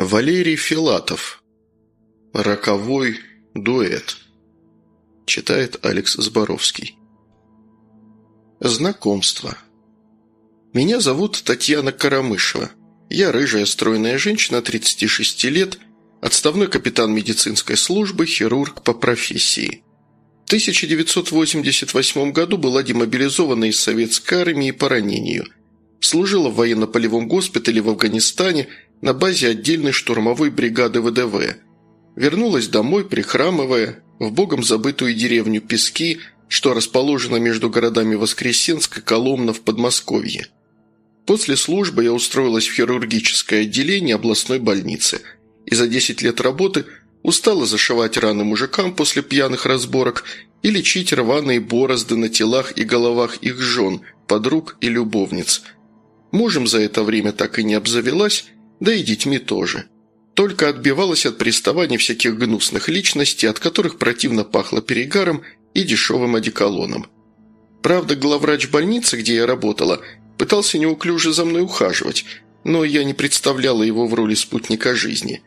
Валерий Филатов. Роковой дуэт. Читает Алекс Зборовский. Знакомство. Меня зовут Татьяна Карамышева. Я рыжая стройная женщина 36 лет, отставной капитан медицинской службы, хирург по профессии. В 1988 году была демобилизована из советской армии по ранению. Служила в военно-полевом госпитале в Афганистане – на базе отдельной штурмовой бригады ВДВ. Вернулась домой, прихрамывая, в богом забытую деревню Пески, что расположена между городами Воскресенск и Коломна в Подмосковье. После службы я устроилась в хирургическое отделение областной больницы и за 10 лет работы устала зашивать раны мужикам после пьяных разборок и лечить рваные борозды на телах и головах их жен, подруг и любовниц. Мужем за это время так и не обзавелась, да и детьми тоже. Только отбивалась от приставаний всяких гнусных личностей, от которых противно пахло перегаром и дешевым одеколоном. Правда, главврач больницы, где я работала, пытался неуклюже за мной ухаживать, но я не представляла его в роли спутника жизни.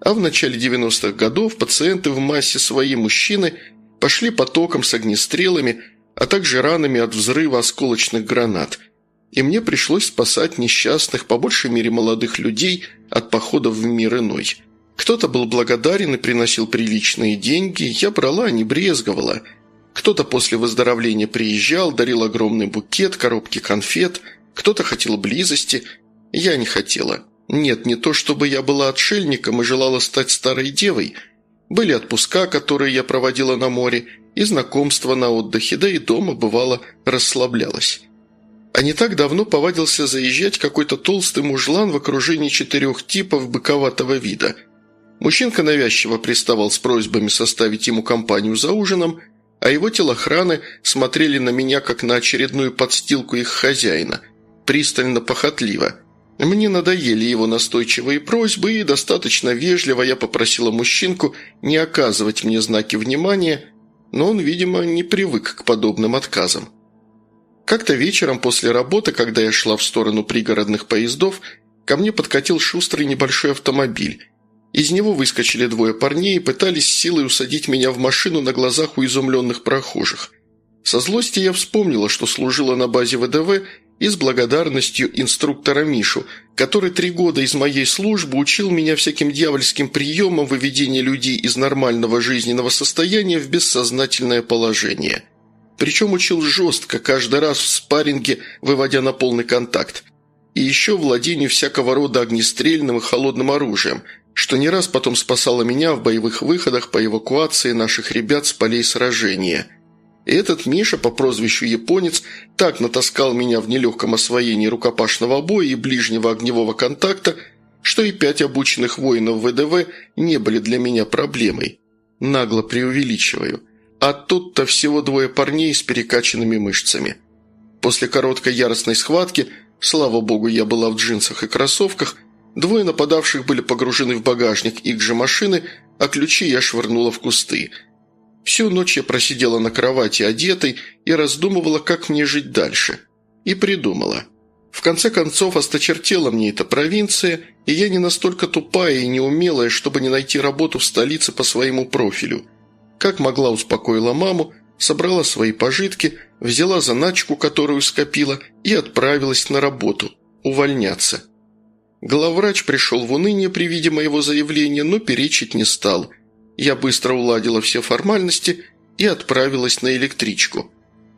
А в начале 90-х годов пациенты в массе свои мужчины пошли потоком с огнестрелами, а также ранами от взрыва осколочных гранат – и мне пришлось спасать несчастных, по большей мере молодых людей, от походов в мир иной. Кто-то был благодарен и приносил приличные деньги, я брала, не брезговала. Кто-то после выздоровления приезжал, дарил огромный букет, коробки конфет, кто-то хотел близости, я не хотела. Нет, не то чтобы я была отшельником и желала стать старой девой. Были отпуска, которые я проводила на море, и знакомства на отдыхе, да и дома, бывало, расслаблялась. А не так давно повадился заезжать какой-то толстый мужлан в окружении четырех типов быковатого вида. Мужчинка навязчиво приставал с просьбами составить ему компанию за ужином, а его телохраны смотрели на меня, как на очередную подстилку их хозяина, пристально-похотливо. Мне надоели его настойчивые просьбы, и достаточно вежливо я попросила мужчинку не оказывать мне знаки внимания, но он, видимо, не привык к подобным отказам. Как-то вечером после работы, когда я шла в сторону пригородных поездов, ко мне подкатил шустрый небольшой автомобиль. Из него выскочили двое парней и пытались силой усадить меня в машину на глазах у изумленных прохожих. Со злости я вспомнила, что служила на базе ВДВ и с благодарностью инструктора Мишу, который три года из моей службы учил меня всяким дьявольским приемам выведения людей из нормального жизненного состояния в бессознательное положение – причем учил жестко, каждый раз в спарринге, выводя на полный контакт. И еще владению всякого рода огнестрельным и холодным оружием, что не раз потом спасало меня в боевых выходах по эвакуации наших ребят с полей сражения. И этот Миша по прозвищу «Японец» так натаскал меня в нелегком освоении рукопашного боя и ближнего огневого контакта, что и пять обученных воинов ВДВ не были для меня проблемой. Нагло преувеличиваю – а тут-то всего двое парней с перекачанными мышцами. После короткой яростной схватки, слава богу, я была в джинсах и кроссовках, двое нападавших были погружены в багажник их же машины, а ключи я швырнула в кусты. Всю ночь я просидела на кровати одетой и раздумывала, как мне жить дальше. И придумала. В конце концов, осточертела мне эта провинция, и я не настолько тупая и неумелая, чтобы не найти работу в столице по своему профилю – как могла успокоила маму, собрала свои пожитки, взяла заначку, которую скопила, и отправилась на работу, увольняться. Главврач пришел в уныние при виде моего заявления, но перечить не стал. Я быстро уладила все формальности и отправилась на электричку.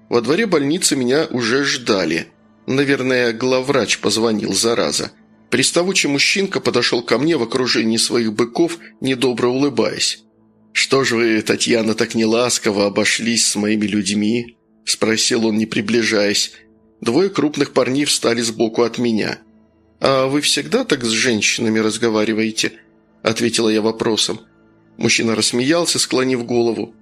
Во дворе больницы меня уже ждали. Наверное, главврач позвонил, зараза. Приставучий мужчинка подошел ко мне в окружении своих быков, недобро улыбаясь. «Что ж вы, Татьяна, так неласково обошлись с моими людьми?» – спросил он, не приближаясь. Двое крупных парней встали сбоку от меня. «А вы всегда так с женщинами разговариваете?» – ответила я вопросом. Мужчина рассмеялся, склонив голову.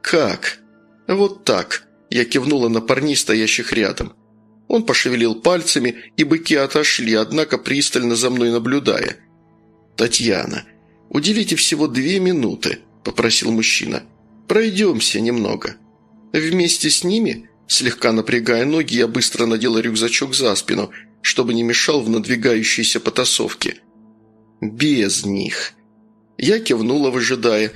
«Как?» «Вот так», – я кивнула на парней, стоящих рядом. Он пошевелил пальцами, и быки отошли, однако пристально за мной наблюдая. «Татьяна, уделите всего две минуты», – попросил мужчина. «Пройдемся немного». Вместе с ними, слегка напрягая ноги, я быстро надела рюкзачок за спину, чтобы не мешал в надвигающейся потасовке. Без них. Я кивнула, выжидая.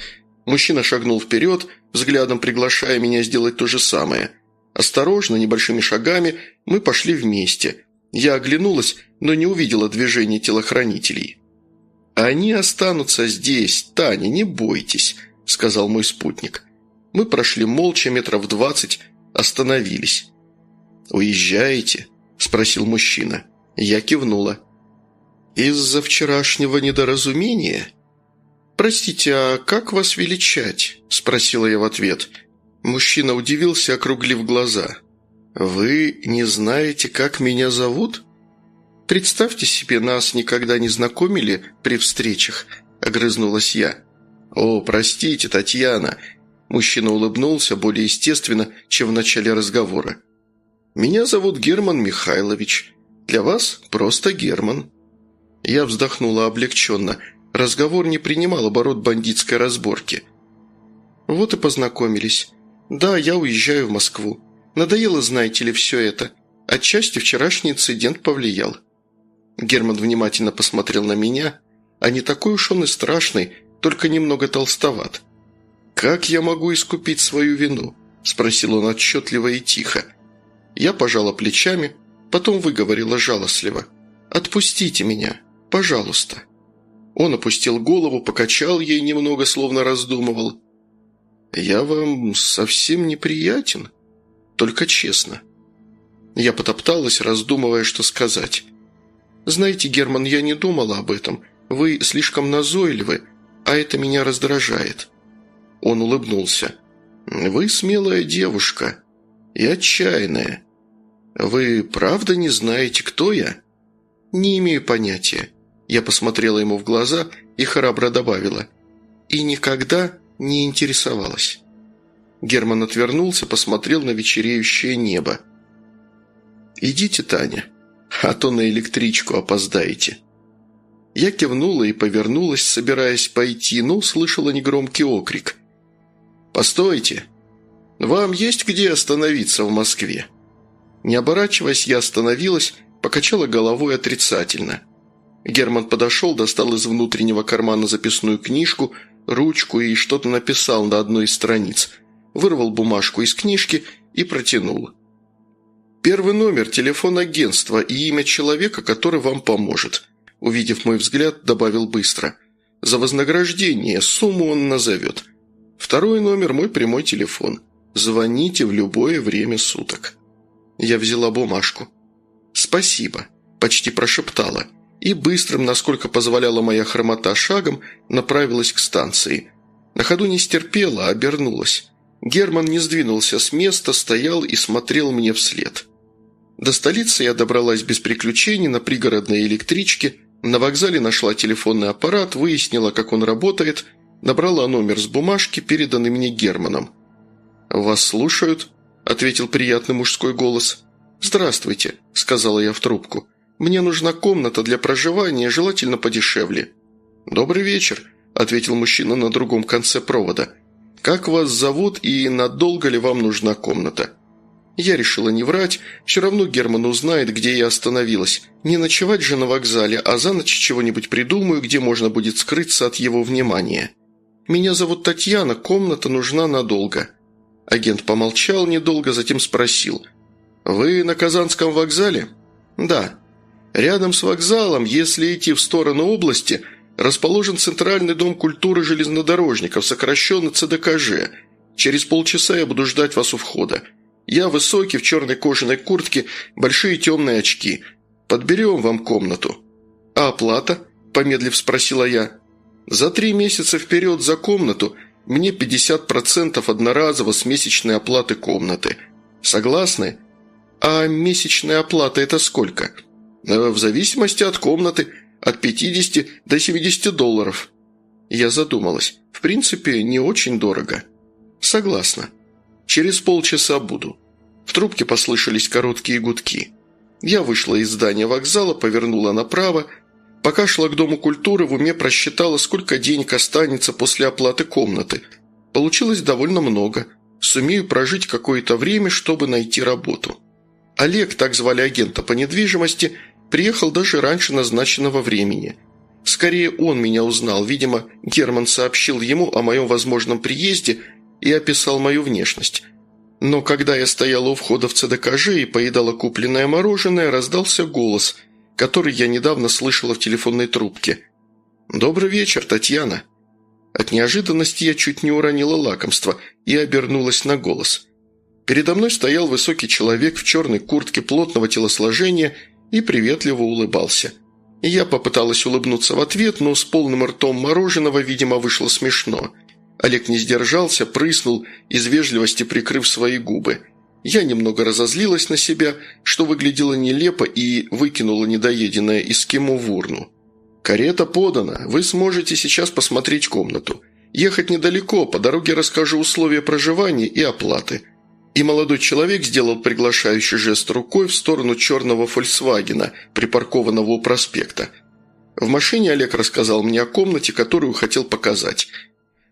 Мужчина шагнул вперед, взглядом приглашая меня сделать то же самое. Осторожно, небольшими шагами, мы пошли вместе. Я оглянулась, но не увидела движения телохранителей. «Они останутся здесь, Таня, не бойтесь», – сказал мой спутник. Мы прошли молча метров двадцать, остановились. «Уезжаете?» – спросил мужчина. Я кивнула. «Из-за вчерашнего недоразумения?» «Простите, а как вас величать?» – спросила я в ответ. Мужчина удивился, округлив глаза. «Вы не знаете, как меня зовут?» «Представьте себе, нас никогда не знакомили при встречах», – огрызнулась я. «О, простите, Татьяна». Мужчина улыбнулся более естественно, чем в начале разговора. «Меня зовут Герман Михайлович. Для вас просто Герман». Я вздохнула облегченно. Разговор не принимал оборот бандитской разборки. «Вот и познакомились. Да, я уезжаю в Москву. Надоело, знаете ли, все это. Отчасти вчерашний инцидент повлиял». Герман внимательно посмотрел на меня, а не такой уж он и страшный, только немного толстоват. «Как я могу искупить свою вину?» – спросил он отчетливо и тихо. Я пожала плечами, потом выговорила жалостливо. «Отпустите меня, пожалуйста». Он опустил голову, покачал ей немного, словно раздумывал. «Я вам совсем неприятен, только честно». Я потопталась, раздумывая, что сказать. «Знаете, Герман, я не думала об этом. Вы слишком назойливы, а это меня раздражает». Он улыбнулся. «Вы смелая девушка и отчаянная. Вы правда не знаете, кто я?» «Не имею понятия». Я посмотрела ему в глаза и храбро добавила. «И никогда не интересовалась». Герман отвернулся, посмотрел на вечереющее небо. «Идите, Таня, а то на электричку опоздаете». Я кивнула и повернулась, собираясь пойти, но услышала негромкий окрик. «Постойте! Вам есть где остановиться в Москве?» Не оборачиваясь, я остановилась, покачала головой отрицательно. Герман подошел, достал из внутреннего кармана записную книжку, ручку и что-то написал на одной из страниц. Вырвал бумажку из книжки и протянул. Первый номер, телефон агентства и имя человека, который вам поможет». Увидев мой взгляд, добавил быстро. «За вознаграждение сумму он назовет. Второй номер – мой прямой телефон. Звоните в любое время суток». Я взяла бумажку. «Спасибо», – почти прошептала. И быстрым, насколько позволяла моя хромота шагом, направилась к станции. На ходу не стерпела, а обернулась. Герман не сдвинулся с места, стоял и смотрел мне вслед. До столицы я добралась без приключений на пригородной электричке, на вокзале нашла телефонный аппарат, выяснила, как он работает, набрала номер с бумажки, переданный мне Германом. «Вас слушают», – ответил приятный мужской голос. «Здравствуйте», – сказала я в трубку. «Мне нужна комната для проживания, желательно подешевле». «Добрый вечер», – ответил мужчина на другом конце провода. «Как вас зовут и надолго ли вам нужна комната?» Я решила не врать, все равно Герман узнает, где я остановилась. Не ночевать же на вокзале, а за ночь чего-нибудь придумаю, где можно будет скрыться от его внимания. «Меня зовут Татьяна, комната нужна надолго». Агент помолчал недолго, затем спросил. «Вы на Казанском вокзале?» «Да». «Рядом с вокзалом, если идти в сторону области, расположен Центральный дом культуры железнодорожников, сокращенно ЦДКЖ. Через полчаса я буду ждать вас у входа. Я высокий, в черной кожаной куртке, большие темные очки. Подберем вам комнату». «А оплата?» – помедлив спросила я. «За три месяца вперед за комнату мне 50% одноразово с месячной оплаты комнаты. Согласны? А месячная оплата – это сколько?» «Э, «В зависимости от комнаты, от 50 до 70 долларов». Я задумалась. В принципе, не очень дорого. «Согласна». «Через полчаса буду». В трубке послышались короткие гудки. Я вышла из здания вокзала, повернула направо. Пока шла к Дому культуры, в уме просчитала, сколько денег останется после оплаты комнаты. Получилось довольно много. Сумею прожить какое-то время, чтобы найти работу. Олег, так звали агента по недвижимости, приехал даже раньше назначенного времени. Скорее он меня узнал. Видимо, Герман сообщил ему о моем возможном приезде и описал мою внешность. Но когда я стояла у входа в ЦДКЖ и поедала купленное мороженое, раздался голос, который я недавно слышала в телефонной трубке. «Добрый вечер, Татьяна». От неожиданности я чуть не уронила лакомство и обернулась на голос. Передо мной стоял высокий человек в черной куртке плотного телосложения и приветливо улыбался. Я попыталась улыбнуться в ответ, но с полным ртом мороженого, видимо, вышло смешно. Олег не сдержался, прыснул, из вежливости прикрыв свои губы. Я немного разозлилась на себя, что выглядело нелепо, и выкинула недоеденное эскимо в урну. «Карета подана. Вы сможете сейчас посмотреть комнату. Ехать недалеко, по дороге расскажу условия проживания и оплаты». И молодой человек сделал приглашающий жест рукой в сторону черного «Фольксвагена», припаркованного у проспекта. В машине Олег рассказал мне о комнате, которую хотел показать.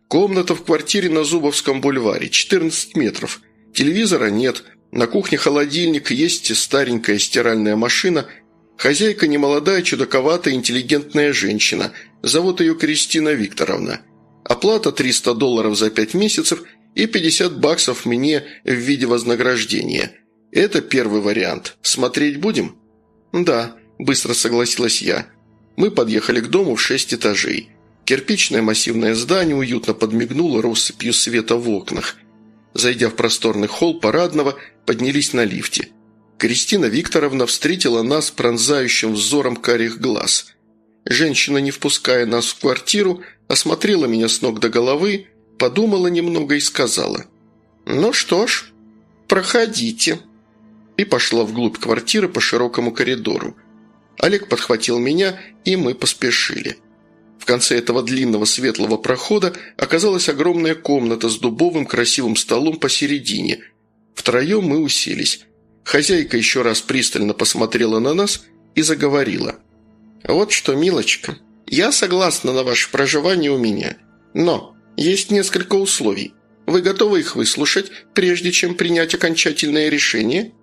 Комната в квартире на Зубовском бульваре, 14 метров. Телевизора нет, на кухне холодильник, есть старенькая стиральная машина – Хозяйка немолодая, чудаковатая, интеллигентная женщина. Зовут ее Кристина Викторовна. Оплата 300 долларов за 5 месяцев и 50 баксов мне в виде вознаграждения. Это первый вариант. Смотреть будем? Да, быстро согласилась я. Мы подъехали к дому в шесть этажей. Кирпичное массивное здание уютно подмигнуло россыпью света в окнах. Зайдя в просторный холл парадного, поднялись на лифте – Кристина Викторовна встретила нас пронзающим взором карих глаз. Женщина, не впуская нас в квартиру, осмотрела меня с ног до головы, подумала немного и сказала «Ну что ж, проходите» и пошла вглубь квартиры по широкому коридору. Олег подхватил меня, и мы поспешили. В конце этого длинного светлого прохода оказалась огромная комната с дубовым красивым столом посередине. Втроем мы уселись. Хозяйка еще раз пристально посмотрела на нас и заговорила. «Вот что, милочка, я согласна на ваше проживание у меня, но есть несколько условий. Вы готовы их выслушать, прежде чем принять окончательное решение?»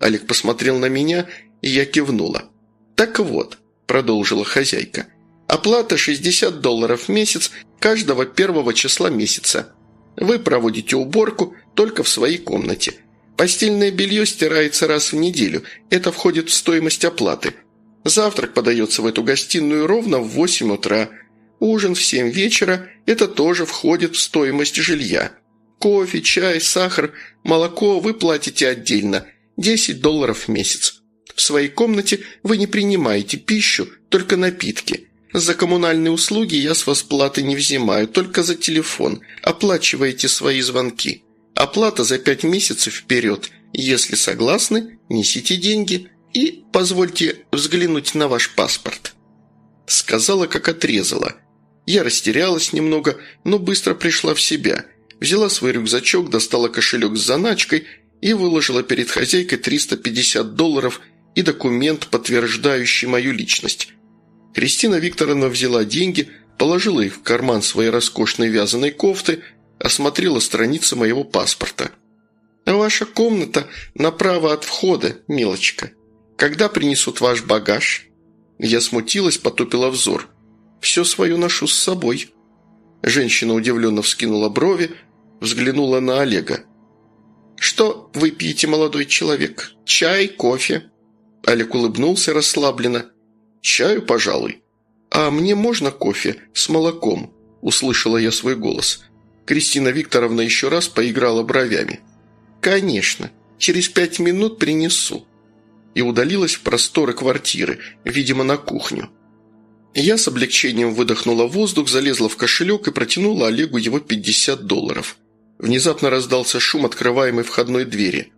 Олег посмотрел на меня, и я кивнула. «Так вот», – продолжила хозяйка, – «оплата 60 долларов в месяц каждого первого числа месяца. Вы проводите уборку только в своей комнате. Постельное белье стирается раз в неделю. Это входит в стоимость оплаты. Завтрак подается в эту гостиную ровно в 8 утра. Ужин в 7 вечера – это тоже входит в стоимость жилья. Кофе, чай, сахар, молоко вы платите отдельно – 10 долларов в месяц. В своей комнате вы не принимаете пищу, только напитки. За коммунальные услуги я с вас платы не взимаю, только за телефон. Оплачиваете свои звонки. Оплата за пять месяцев вперед. Если согласны, несите деньги и позвольте взглянуть на ваш паспорт». Сказала, как отрезала. Я растерялась немного, но быстро пришла в себя. Взяла свой рюкзачок, достала кошелек с заначкой и выложила перед хозяйкой 350 долларов и документ, подтверждающий мою личность. Кристина Викторовна взяла деньги, положила их в карман своей роскошной вязаной кофты – осмотрела страницы моего паспорта. «Ваша комната направо от входа, милочка. Когда принесут ваш багаж?» Я смутилась, потупила взор. «Все свое ношу с собой». Женщина удивленно вскинула брови, взглянула на Олега. «Что вы пьете, молодой человек? Чай, кофе?» Олег улыбнулся расслабленно. «Чаю, пожалуй». «А мне можно кофе с молоком?» – услышала я свой голос. Кристина Викторовна еще раз поиграла бровями. «Конечно. Через пять минут принесу». И удалилась в просторы квартиры, видимо, на кухню. Я с облегчением выдохнула воздух, залезла в кошелек и протянула Олегу его 50 долларов. Внезапно раздался шум открываемой входной двери.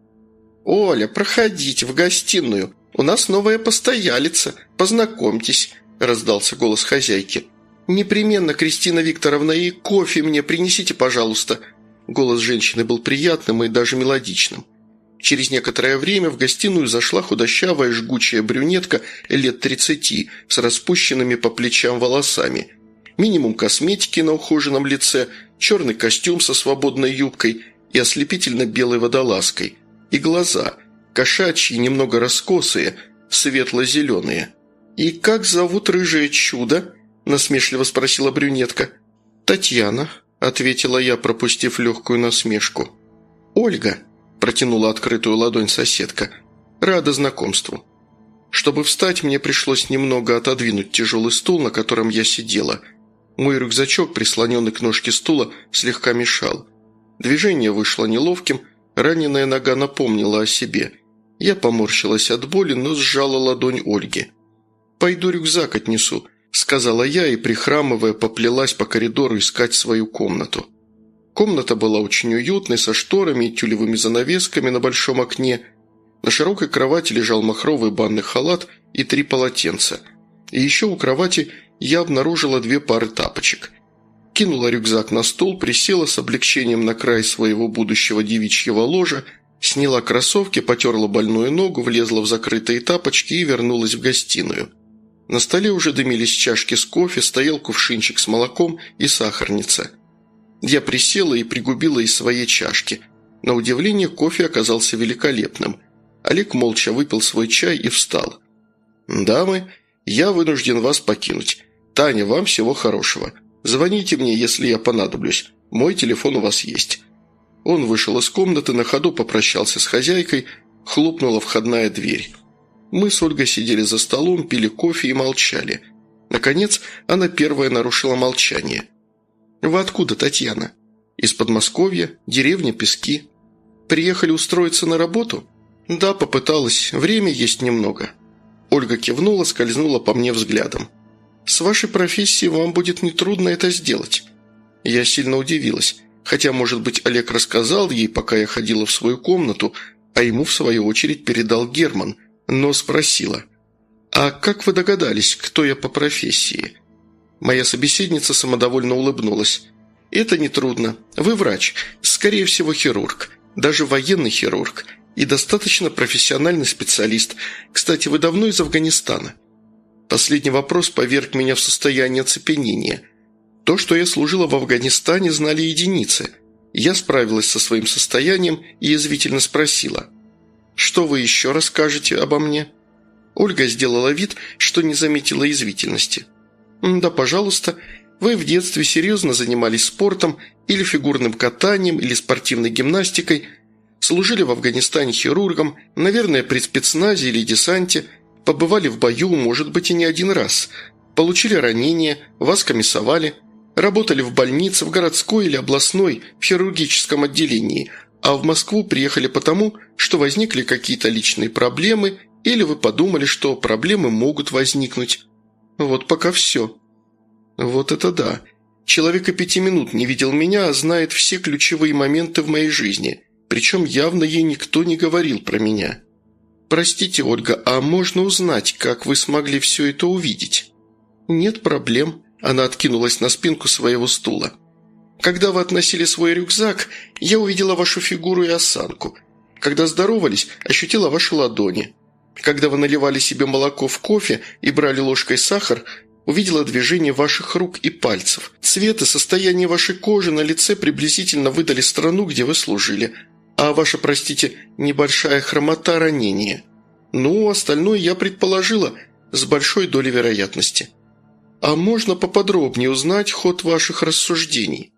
«Оля, проходите в гостиную. У нас новая постоялица. Познакомьтесь», – раздался голос хозяйки. «Непременно, Кристина Викторовна, и кофе мне принесите, пожалуйста». Голос женщины был приятным и даже мелодичным. Через некоторое время в гостиную зашла худощавая жгучая брюнетка лет тридцати с распущенными по плечам волосами. Минимум косметики на ухоженном лице, черный костюм со свободной юбкой и ослепительно белой водолазкой. И глаза, кошачьи, немного раскосые, светло-зеленые. «И как зовут рыжее чудо?» – насмешливо спросила брюнетка. «Татьяна», – ответила я, пропустив легкую насмешку. «Ольга», – протянула открытую ладонь соседка, – «рада знакомству». Чтобы встать, мне пришлось немного отодвинуть тяжелый стул, на котором я сидела. Мой рюкзачок, прислоненный к ножке стула, слегка мешал. Движение вышло неловким, раненая нога напомнила о себе. Я поморщилась от боли, но сжала ладонь Ольги. «Пойду рюкзак отнесу», – сказала я и, прихрамывая, поплелась по коридору искать свою комнату. Комната была очень уютной, со шторами и тюлевыми занавесками на большом окне. На широкой кровати лежал махровый банный халат и три полотенца. И еще у кровати я обнаружила две пары тапочек. Кинула рюкзак на стол, присела с облегчением на край своего будущего девичьего ложа, сняла кроссовки, потерла больную ногу, влезла в закрытые тапочки и вернулась в гостиную. На столе уже дымились чашки с кофе, стоял кувшинчик с молоком и сахарница. Я присела и пригубила из своей чашки. На удивление, кофе оказался великолепным. Олег молча выпил свой чай и встал. «Дамы, я вынужден вас покинуть. Таня, вам всего хорошего. Звоните мне, если я понадоблюсь. Мой телефон у вас есть». Он вышел из комнаты, на ходу попрощался с хозяйкой, хлопнула входная дверь. Мы с Ольгой сидели за столом, пили кофе и молчали. Наконец, она первая нарушила молчание. «Вы откуда, Татьяна?» «Из Подмосковья, деревня Пески». «Приехали устроиться на работу?» «Да, попыталась. Время есть немного». Ольга кивнула, скользнула по мне взглядом. «С вашей профессией вам будет нетрудно это сделать». Я сильно удивилась, хотя, может быть, Олег рассказал ей, пока я ходила в свою комнату, а ему, в свою очередь, передал Герман – но спросила. «А как вы догадались, кто я по профессии?» Моя собеседница самодовольно улыбнулась. «Это нетрудно. Вы врач, скорее всего хирург, даже военный хирург и достаточно профессиональный специалист. Кстати, вы давно из Афганистана?» Последний вопрос поверг меня в состояние оцепенения. То, что я служила в Афганистане, знали единицы. Я справилась со своим состоянием и язвительно спросила – что вы еще расскажете обо мне?» Ольга сделала вид, что не заметила извительности. «Да, пожалуйста. Вы в детстве серьезно занимались спортом или фигурным катанием, или спортивной гимнастикой, служили в Афганистане хирургом, наверное, при спецназе или десанте, побывали в бою, может быть, и не один раз, получили ранения, вас комиссовали, работали в больнице, в городской или областной, в хирургическом отделении – а в Москву приехали потому, что возникли какие-то личные проблемы или вы подумали, что проблемы могут возникнуть. Вот пока все. Вот это да. Человек и пяти минут не видел меня, а знает все ключевые моменты в моей жизни. Причем явно ей никто не говорил про меня. «Простите, Ольга, а можно узнать, как вы смогли все это увидеть?» «Нет проблем», – она откинулась на спинку своего стула. Когда вы относили свой рюкзак, я увидела вашу фигуру и осанку. Когда здоровались, ощутила ваши ладони. Когда вы наливали себе молоко в кофе и брали ложкой сахар, увидела движение ваших рук и пальцев. Цвет и состояние вашей кожи на лице приблизительно выдали страну, где вы служили. А ваша, простите, небольшая хромота ранения. Ну, остальное я предположила с большой долей вероятности. А можно поподробнее узнать ход ваших рассуждений?»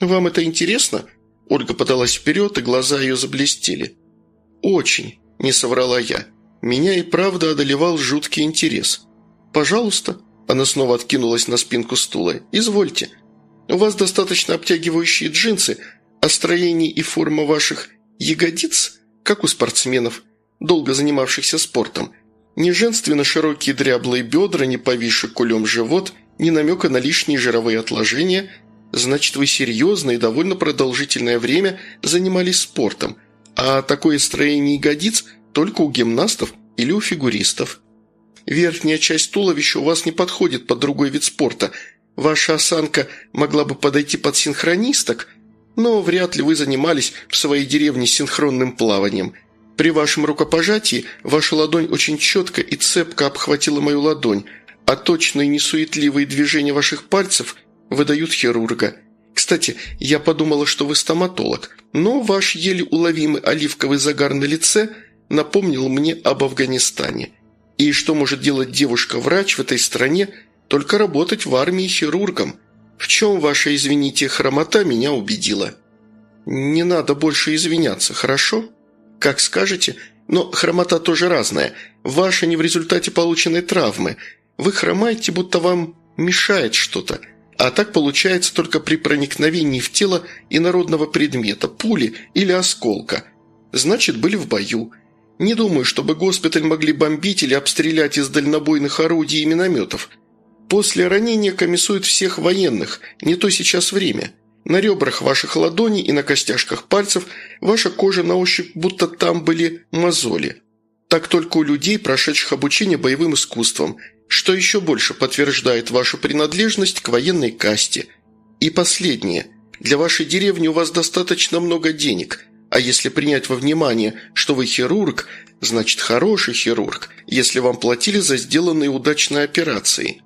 «Вам это интересно?» Ольга подалась вперед, и глаза ее заблестели. «Очень», – не соврала я. Меня и правда одолевал жуткий интерес. «Пожалуйста», – она снова откинулась на спинку стула. «Извольте. У вас достаточно обтягивающие джинсы, а строение и форма ваших ягодиц, как у спортсменов, долго занимавшихся спортом. Ни женственно широкие дряблые бедра, ни повисший кулем живот, ни намека на лишние жировые отложения – Значит, вы серьезно и довольно продолжительное время занимались спортом, а такое строение ягодиц только у гимнастов или у фигуристов. Верхняя часть туловища у вас не подходит под другой вид спорта. Ваша осанка могла бы подойти под синхронисток, но вряд ли вы занимались в своей деревне синхронным плаванием. При вашем рукопожатии ваша ладонь очень четко и цепко обхватила мою ладонь, а точные несуетливые движения ваших пальцев – выдают хирурга. Кстати, я подумала, что вы стоматолог, но ваш еле уловимый оливковый загар на лице напомнил мне об Афганистане. И что может делать девушка-врач в этой стране, только работать в армии хирургом. В чем ваша, извините, хромота меня убедила?» «Не надо больше извиняться, хорошо?» «Как скажете. Но хромота тоже разная. Ваша не в результате полученной травмы. Вы хромаете, будто вам мешает что-то. А так получается только при проникновении в тело инородного предмета, пули или осколка. Значит, были в бою. Не думаю, чтобы госпиталь могли бомбить или обстрелять из дальнобойных орудий и минометов. После ранения комиссуют всех военных, не то сейчас время. На ребрах ваших ладоней и на костяшках пальцев ваша кожа на ощупь будто там были мозоли. Так только у людей, прошедших обучение боевым искусствам, что еще больше подтверждает вашу принадлежность к военной касте. И последнее. Для вашей деревни у вас достаточно много денег, а если принять во внимание, что вы хирург, значит хороший хирург, если вам платили за сделанные удачные операции –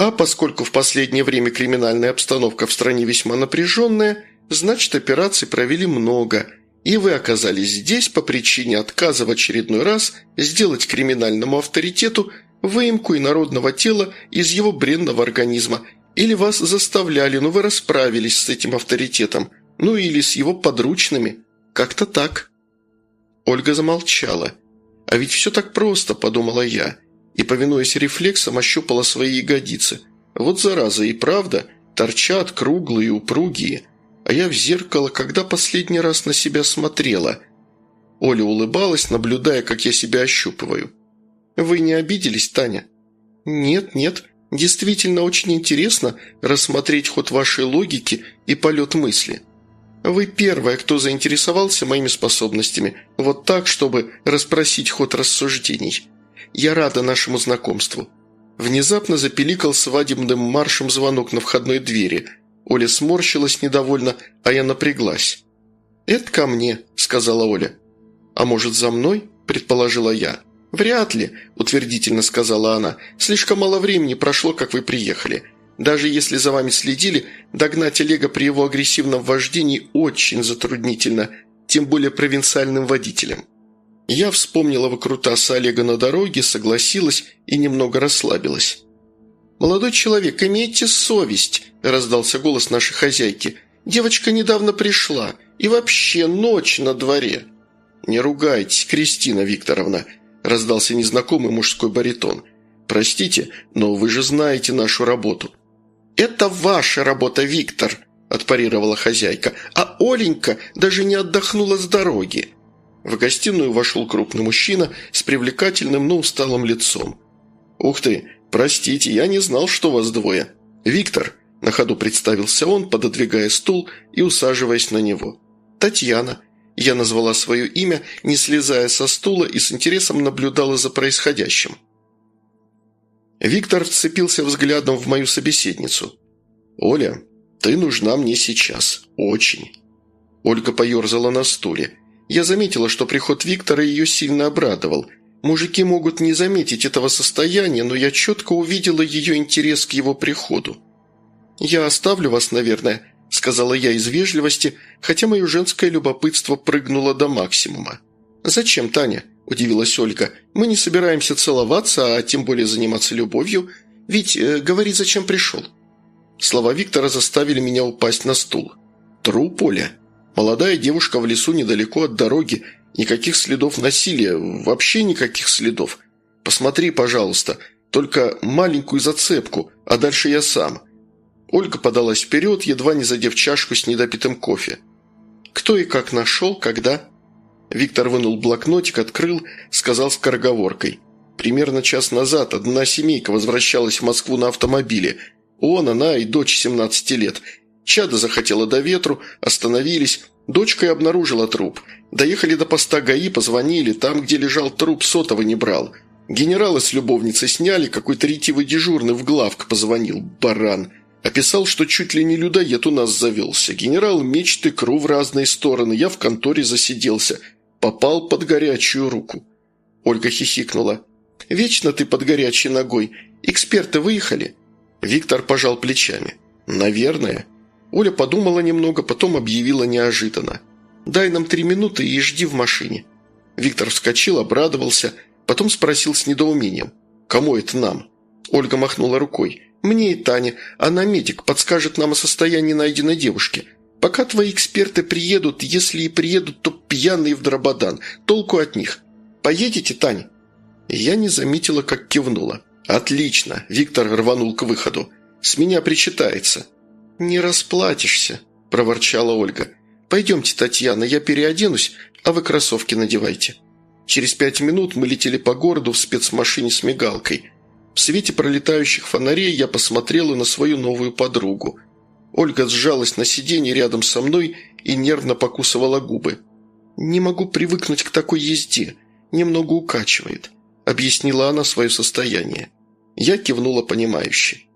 а поскольку в последнее время криминальная обстановка в стране весьма напряженная, значит операций провели много, и вы оказались здесь по причине отказа в очередной раз сделать криминальному авторитету выемку инородного тела из его бренного организма, или вас заставляли, но вы расправились с этим авторитетом, ну или с его подручными. Как-то так». Ольга замолчала. «А ведь все так просто», – подумала я – и, повинуясь рефлексам, ощупала свои ягодицы. Вот зараза, и правда, торчат круглые, и упругие. А я в зеркало, когда последний раз на себя смотрела. Оля улыбалась, наблюдая, как я себя ощупываю. «Вы не обиделись, Таня?» «Нет, нет. Действительно очень интересно рассмотреть ход вашей логики и полет мысли. Вы первая, кто заинтересовался моими способностями, вот так, чтобы расспросить ход рассуждений». Я рада нашему знакомству». Внезапно запеликал свадебным маршем звонок на входной двери. Оля сморщилась недовольно, а я напряглась. «Это ко мне», — сказала Оля. «А может, за мной?» – предположила я. «Вряд ли», – утвердительно сказала она. «Слишком мало времени прошло, как вы приехали. Даже если за вами следили, догнать Олега при его агрессивном вождении очень затруднительно, тем более провинциальным водителем». Я вспомнила выкрутаса Олега на дороге, согласилась и немного расслабилась. «Молодой человек, имейте совесть», – раздался голос нашей хозяйки. «Девочка недавно пришла. И вообще ночь на дворе». «Не ругайтесь, Кристина Викторовна», – раздался незнакомый мужской баритон. «Простите, но вы же знаете нашу работу». «Это ваша работа, Виктор», – отпарировала хозяйка. «А Оленька даже не отдохнула с дороги». В гостиную вошел крупный мужчина с привлекательным, но усталым лицом. «Ух ты! Простите, я не знал, что вас двое. Виктор!» – на ходу представился он, пододвигая стул и усаживаясь на него. «Татьяна!» – я назвала свое имя, не слезая со стула и с интересом наблюдала за происходящим. Виктор вцепился взглядом в мою собеседницу. «Оля, ты нужна мне сейчас. Очень». Ольга поерзала на стуле. Я заметила, что приход Виктора ее сильно обрадовал. Мужики могут не заметить этого состояния, но я четко увидела ее интерес к его приходу. «Я оставлю вас, наверное», – сказала я из вежливости, хотя мое женское любопытство прыгнуло до максимума. «Зачем, Таня?» – удивилась Ольга. «Мы не собираемся целоваться, а тем более заниматься любовью. Ведь, э, говори, зачем пришел?» Слова Виктора заставили меня упасть на стул. «Труп, Оля?» Молодая девушка в лесу недалеко от дороги. Никаких следов насилия, вообще никаких следов. Посмотри, пожалуйста, только маленькую зацепку, а дальше я сам». Ольга подалась вперед, едва не задев чашку с недопитым кофе. «Кто и как нашел, когда?» Виктор вынул блокнотик, открыл, сказал скороговоркой. Примерно час назад одна семейка возвращалась в Москву на автомобиле. Он, она и дочь 17 лет – Чада захотела до ветру, остановились. Дочка и обнаружила труп. Доехали до поста ГАИ, позвонили. Там, где лежал труп, сотовый не брал. Генералы с любовницей сняли, какой-то ретивый дежурный в главк позвонил. Баран. Описал, что чуть ли не людоед у нас завелся. Генерал мечт икру в разные стороны. Я в конторе засиделся. Попал под горячую руку. Ольга хихикнула. «Вечно ты под горячей ногой. Эксперты выехали?» Виктор пожал плечами. «Наверное». Оля подумала немного, потом объявила неожиданно. «Дай нам три минуты и жди в машине». Виктор вскочил, обрадовался, потом спросил с недоумением. «Кому это нам?» Ольга махнула рукой. «Мне и Таня. Она медик, подскажет нам о состоянии найденной девушки. Пока твои эксперты приедут, если и приедут, то пьяные в дрободан. Толку от них. Поедете, Таня?» Я не заметила, как кивнула. «Отлично!» – Виктор рванул к выходу. «С меня причитается». «Не расплатишься», – проворчала Ольга. «Пойдемте, Татьяна, я переоденусь, а вы кроссовки надевайте». Через пять минут мы летели по городу в спецмашине с мигалкой. В свете пролетающих фонарей я посмотрела на свою новую подругу. Ольга сжалась на сиденье рядом со мной и нервно покусывала губы. «Не могу привыкнуть к такой езде. Немного укачивает», – объяснила она свое состояние. Я кивнула понимающе.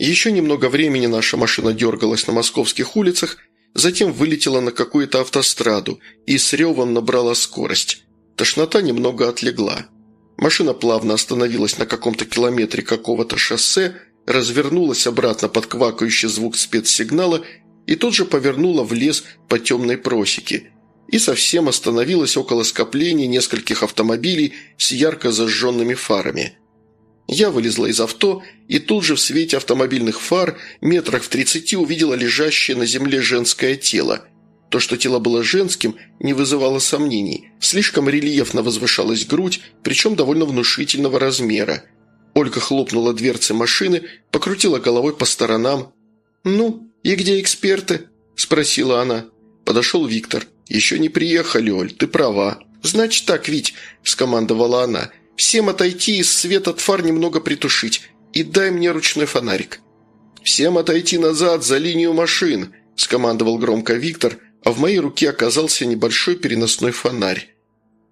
Еще немного времени наша машина дергалась на московских улицах, затем вылетела на какую-то автостраду и с ревом набрала скорость. Тошнота немного отлегла. Машина плавно остановилась на каком-то километре какого-то шоссе, развернулась обратно под квакающий звук спецсигнала и тут же повернула в лес по темной просеке и совсем остановилась около скопления нескольких автомобилей с ярко зажженными фарами. Я вылезла из авто и тут же в свете автомобильных фар метрах в тридцати увидела лежащее на земле женское тело. То, что тело было женским, не вызывало сомнений. Слишком рельефно возвышалась грудь, причем довольно внушительного размера. Ольга хлопнула дверцы машины, покрутила головой по сторонам. «Ну, и где эксперты?» – спросила она. Подошел Виктор. «Еще не приехали, Оль, ты права». «Значит так, Вить», – скомандовала она. «Всем отойти и свет от фар немного притушить. И дай мне ручной фонарик». «Всем отойти назад, за линию машин», – скомандовал громко Виктор – а в моей руке оказался небольшой переносной фонарь.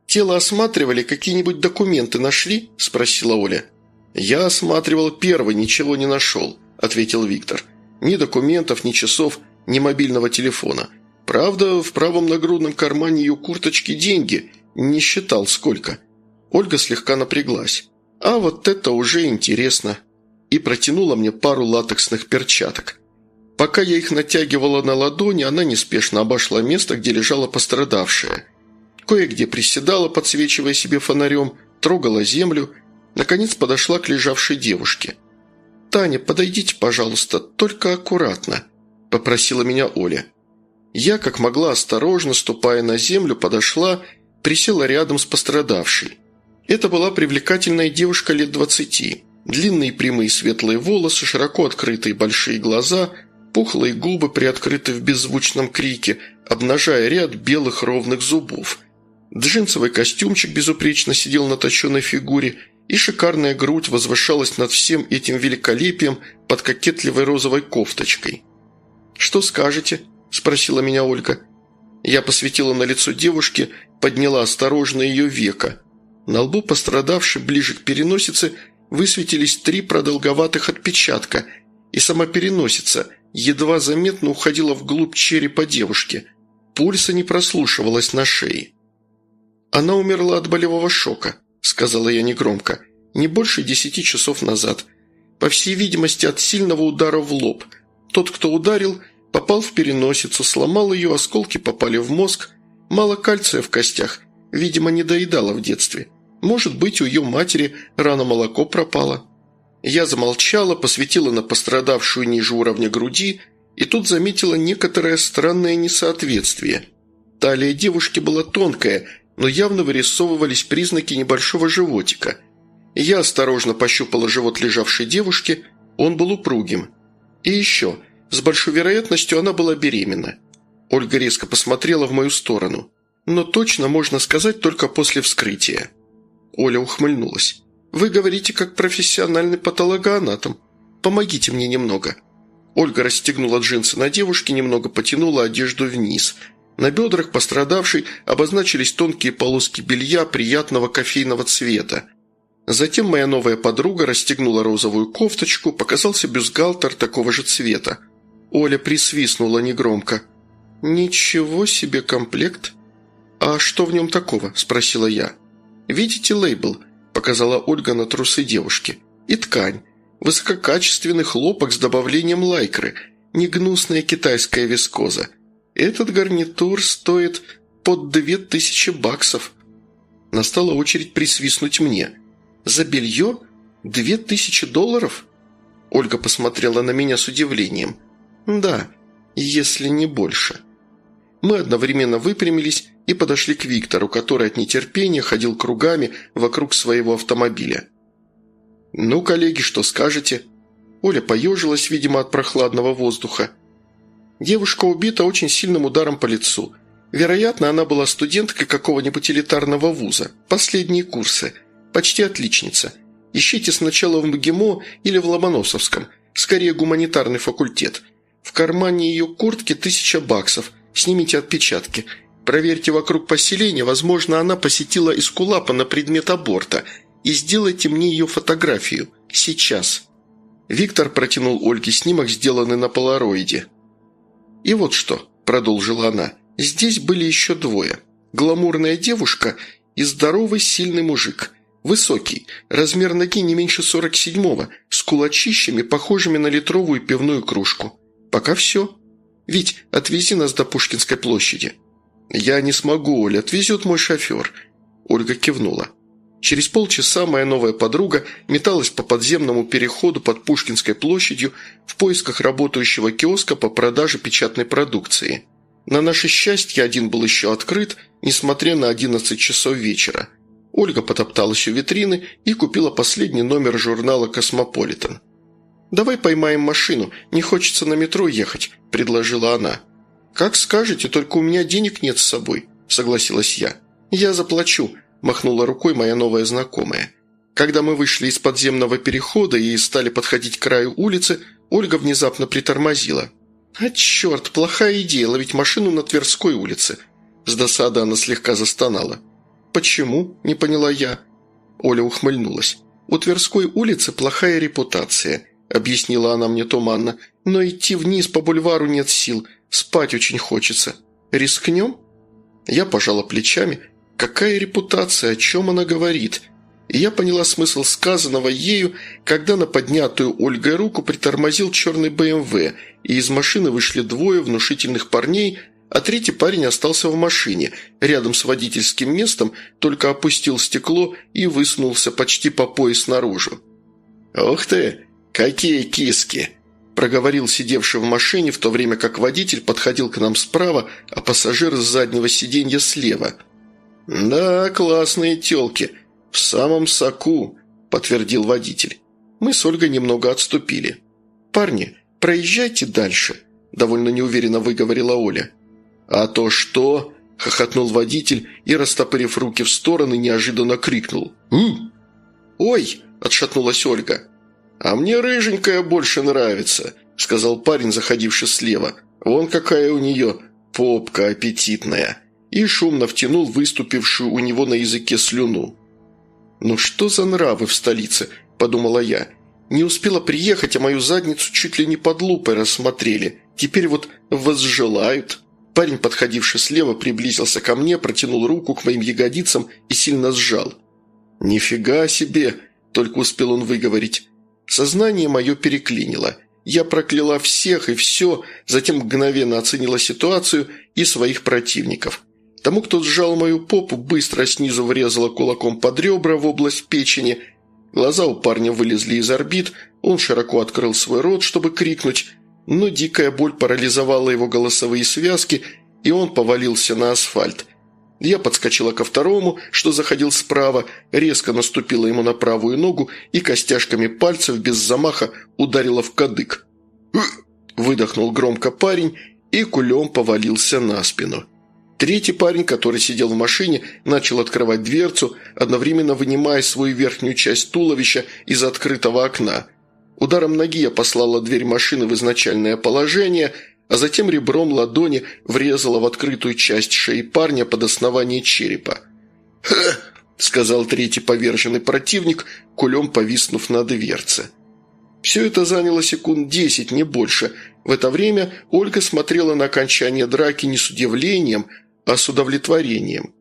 «Тело осматривали, какие-нибудь документы нашли?» – спросила Оля. «Я осматривал первый, ничего не нашел», – ответил Виктор. «Ни документов, ни часов, ни мобильного телефона. Правда, в правом нагрудном кармане ее курточки деньги. Не считал, сколько». Ольга слегка напряглась. «А вот это уже интересно». И протянула мне пару латексных перчаток. Пока я их натягивала на ладони, она неспешно обошла место, где лежала пострадавшая. Кое-где приседала, подсвечивая себе фонарем, трогала землю, наконец подошла к лежавшей девушке. «Таня, подойдите, пожалуйста, только аккуратно», – попросила меня Оля. Я, как могла, осторожно, ступая на землю, подошла, присела рядом с пострадавшей. Это была привлекательная девушка лет двадцати. Длинные прямые светлые волосы, широко открытые большие глаза – Пухлые губы приоткрыты в беззвучном крике, обнажая ряд белых ровных зубов. Джинсовый костюмчик безупречно сидел на точенной фигуре, и шикарная грудь возвышалась над всем этим великолепием под кокетливой розовой кофточкой. «Что скажете?» – спросила меня Ольга. Я посветила на лицо девушки, подняла осторожно ее века. На лбу пострадавшей ближе к переносице высветились три продолговатых отпечатка, и сама переносица – едва заметно уходила вглубь черепа девушки. Пульса не прослушивалась на шее. «Она умерла от болевого шока», – сказала я негромко, – «не больше десяти часов назад. По всей видимости, от сильного удара в лоб. Тот, кто ударил, попал в переносицу, сломал ее, осколки попали в мозг. Мало кальция в костях, видимо, не доедала в детстве. Может быть, у ее матери рано молоко пропало». Я замолчала, посветила на пострадавшую ниже уровня груди и тут заметила некоторое странное несоответствие. Талия девушки была тонкая, но явно вырисовывались признаки небольшого животика. Я осторожно пощупала живот лежавшей девушки, он был упругим. И еще, с большой вероятностью она была беременна. Ольга резко посмотрела в мою сторону. Но точно можно сказать только после вскрытия. Оля ухмыльнулась. Вы говорите как профессиональный патологоанатом. Помогите мне немного». Ольга расстегнула джинсы на девушке, немного потянула одежду вниз. На бедрах пострадавшей обозначились тонкие полоски белья приятного кофейного цвета. Затем моя новая подруга расстегнула розовую кофточку, показался бюстгальтер такого же цвета. Оля присвистнула негромко. «Ничего себе комплект!» «А что в нем такого?» – спросила я. «Видите лейбл? показала Ольга на трусы девушки. «И ткань. Высококачественный хлопок с добавлением лайкры. Не гнусная китайская вискоза. Этот гарнитур стоит под две тысячи баксов». Настала очередь присвистнуть мне. «За белье? «Две тысячи долларов?» Ольга посмотрела на меня с удивлением. «Да, если не больше». Мы одновременно выпрямились и подошли к Виктору, который от нетерпения ходил кругами вокруг своего автомобиля. «Ну, коллеги, что скажете?» Оля поежилась, видимо, от прохладного воздуха. Девушка убита очень сильным ударом по лицу. Вероятно, она была студенткой какого-нибудь элитарного вуза. Последние курсы. Почти отличница. Ищите сначала в МГИМО или в Ломоносовском. Скорее, гуманитарный факультет. В кармане ее куртки тысяча баксов. Снимите отпечатки. Проверьте вокруг поселения, возможно, она посетила Искулапа на предмет аборта. И сделайте мне ее фотографию. Сейчас. Виктор протянул Ольге снимок, сделанный на полароиде. «И вот что», – продолжила она, – «здесь были еще двое. Гламурная девушка и здоровый сильный мужик. Высокий, размер ноги не меньше сорок седьмого, с кулачищами, похожими на литровую пивную кружку. Пока все. Ведь отвези нас до Пушкинской площади». «Я не смогу, Оля, отвезет мой шофер». Ольга кивнула. Через полчаса моя новая подруга металась по подземному переходу под Пушкинской площадью в поисках работающего киоска по продаже печатной продукции. На наше счастье один был еще открыт, несмотря на 11 часов вечера. Ольга потопталась у витрины и купила последний номер журнала «Космополитен». «Давай поймаем машину, не хочется на метро ехать», – предложила она. «Как скажете, только у меня денег нет с собой», – согласилась я. «Я заплачу», – махнула рукой моя новая знакомая. Когда мы вышли из подземного перехода и стали подходить к краю улицы, Ольга внезапно притормозила. «А черт, плохая идея ловить машину на Тверской улице». С досады она слегка застонала. «Почему?» – не поняла я. Оля ухмыльнулась. «У Тверской улицы плохая репутация», – объяснила она мне туманно. «Но идти вниз по бульвару нет сил, спать очень хочется. Рискнем?» Я пожала плечами Какая репутация, о чем она говорит? И я поняла смысл сказанного ею, когда на поднятую Ольгой руку притормозил черный БМВ, и из машины вышли двое внушительных парней, а третий парень остался в машине, рядом с водительским местом, только опустил стекло и высунулся почти по пояс наружу. «Ух ты, какие киски!» – проговорил сидевший в машине, в то время как водитель подходил к нам справа, а пассажир с заднего сиденья слева – «Да, классные тёлки. В самом соку», – подтвердил водитель. Мы с Ольгой немного отступили. «Парни, проезжайте дальше», – довольно неуверенно выговорила Оля. «А то что?» – хохотнул водитель и, растопырив руки в стороны, неожиданно крикнул. «М?» «Ой!» – отшатнулась Ольга. «А мне рыженькая больше нравится», – сказал парень, заходивший слева. «Вон какая у неё попка аппетитная» и шумно втянул выступившую у него на языке слюну. «Ну что за нравы в столице?» – подумала я. «Не успела приехать, а мою задницу чуть ли не под лупой рассмотрели. Теперь вот возжелают». Парень, подходивший слева, приблизился ко мне, протянул руку к моим ягодицам и сильно сжал. «Нифига себе!» – только успел он выговорить. Сознание мое переклинило. Я прокляла всех и все, затем мгновенно оценила ситуацию и своих противников. Тому, кто сжал мою попу, быстро снизу врезала кулаком под ребра в область печени. Глаза у парня вылезли из орбит, он широко открыл свой рот, чтобы крикнуть, но дикая боль парализовала его голосовые связки, и он повалился на асфальт. Я подскочила ко второму, что заходил справа, резко наступила ему на правую ногу и костяшками пальцев без замаха ударила в кадык. Выдохнул громко парень и кулем повалился на спину. Третий парень, который сидел в машине, начал открывать дверцу, одновременно вынимая свою верхнюю часть туловища из открытого окна. Ударом ноги я послала дверь машины в изначальное положение, а затем ребром ладони врезала в открытую часть шеи парня под основание черепа. «Ха!» – сказал третий поверженный противник, кулем повиснув на дверце. Все это заняло секунд десять, не больше. В это время Ольга смотрела на окончание драки не с удивлением, а с удовлетворением.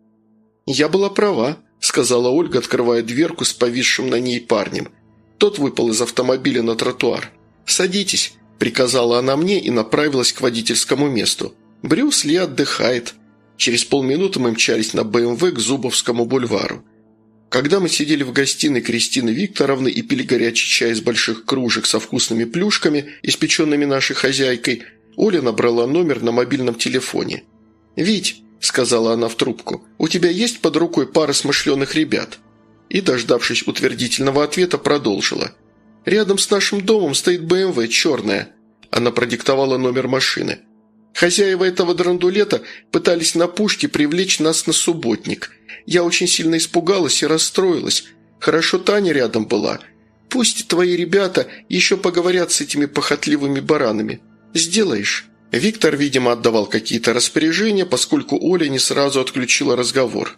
«Я была права», – сказала Ольга, открывая дверку с повисшим на ней парнем. Тот выпал из автомобиля на тротуар. «Садитесь», – приказала она мне и направилась к водительскому месту. «Брюс Ли отдыхает». Через полминуты мы мчались на БМВ к Зубовскому бульвару. Когда мы сидели в гостиной Кристины Викторовны и пили горячий чай из больших кружек со вкусными плюшками, испеченными нашей хозяйкой, Оля набрала номер на мобильном телефоне. «Вить», – сказала она в трубку, – «у тебя есть под рукой пара смышленых ребят?» И, дождавшись утвердительного ответа, продолжила. «Рядом с нашим домом стоит БМВ, черная». Она продиктовала номер машины. Хозяева этого драндулета пытались на пушке привлечь нас на субботник. Я очень сильно испугалась и расстроилась. Хорошо Таня рядом была. Пусть твои ребята еще поговорят с этими похотливыми баранами. Сделаешь?» Виктор, видимо, отдавал какие-то распоряжения, поскольку Оля не сразу отключила разговор.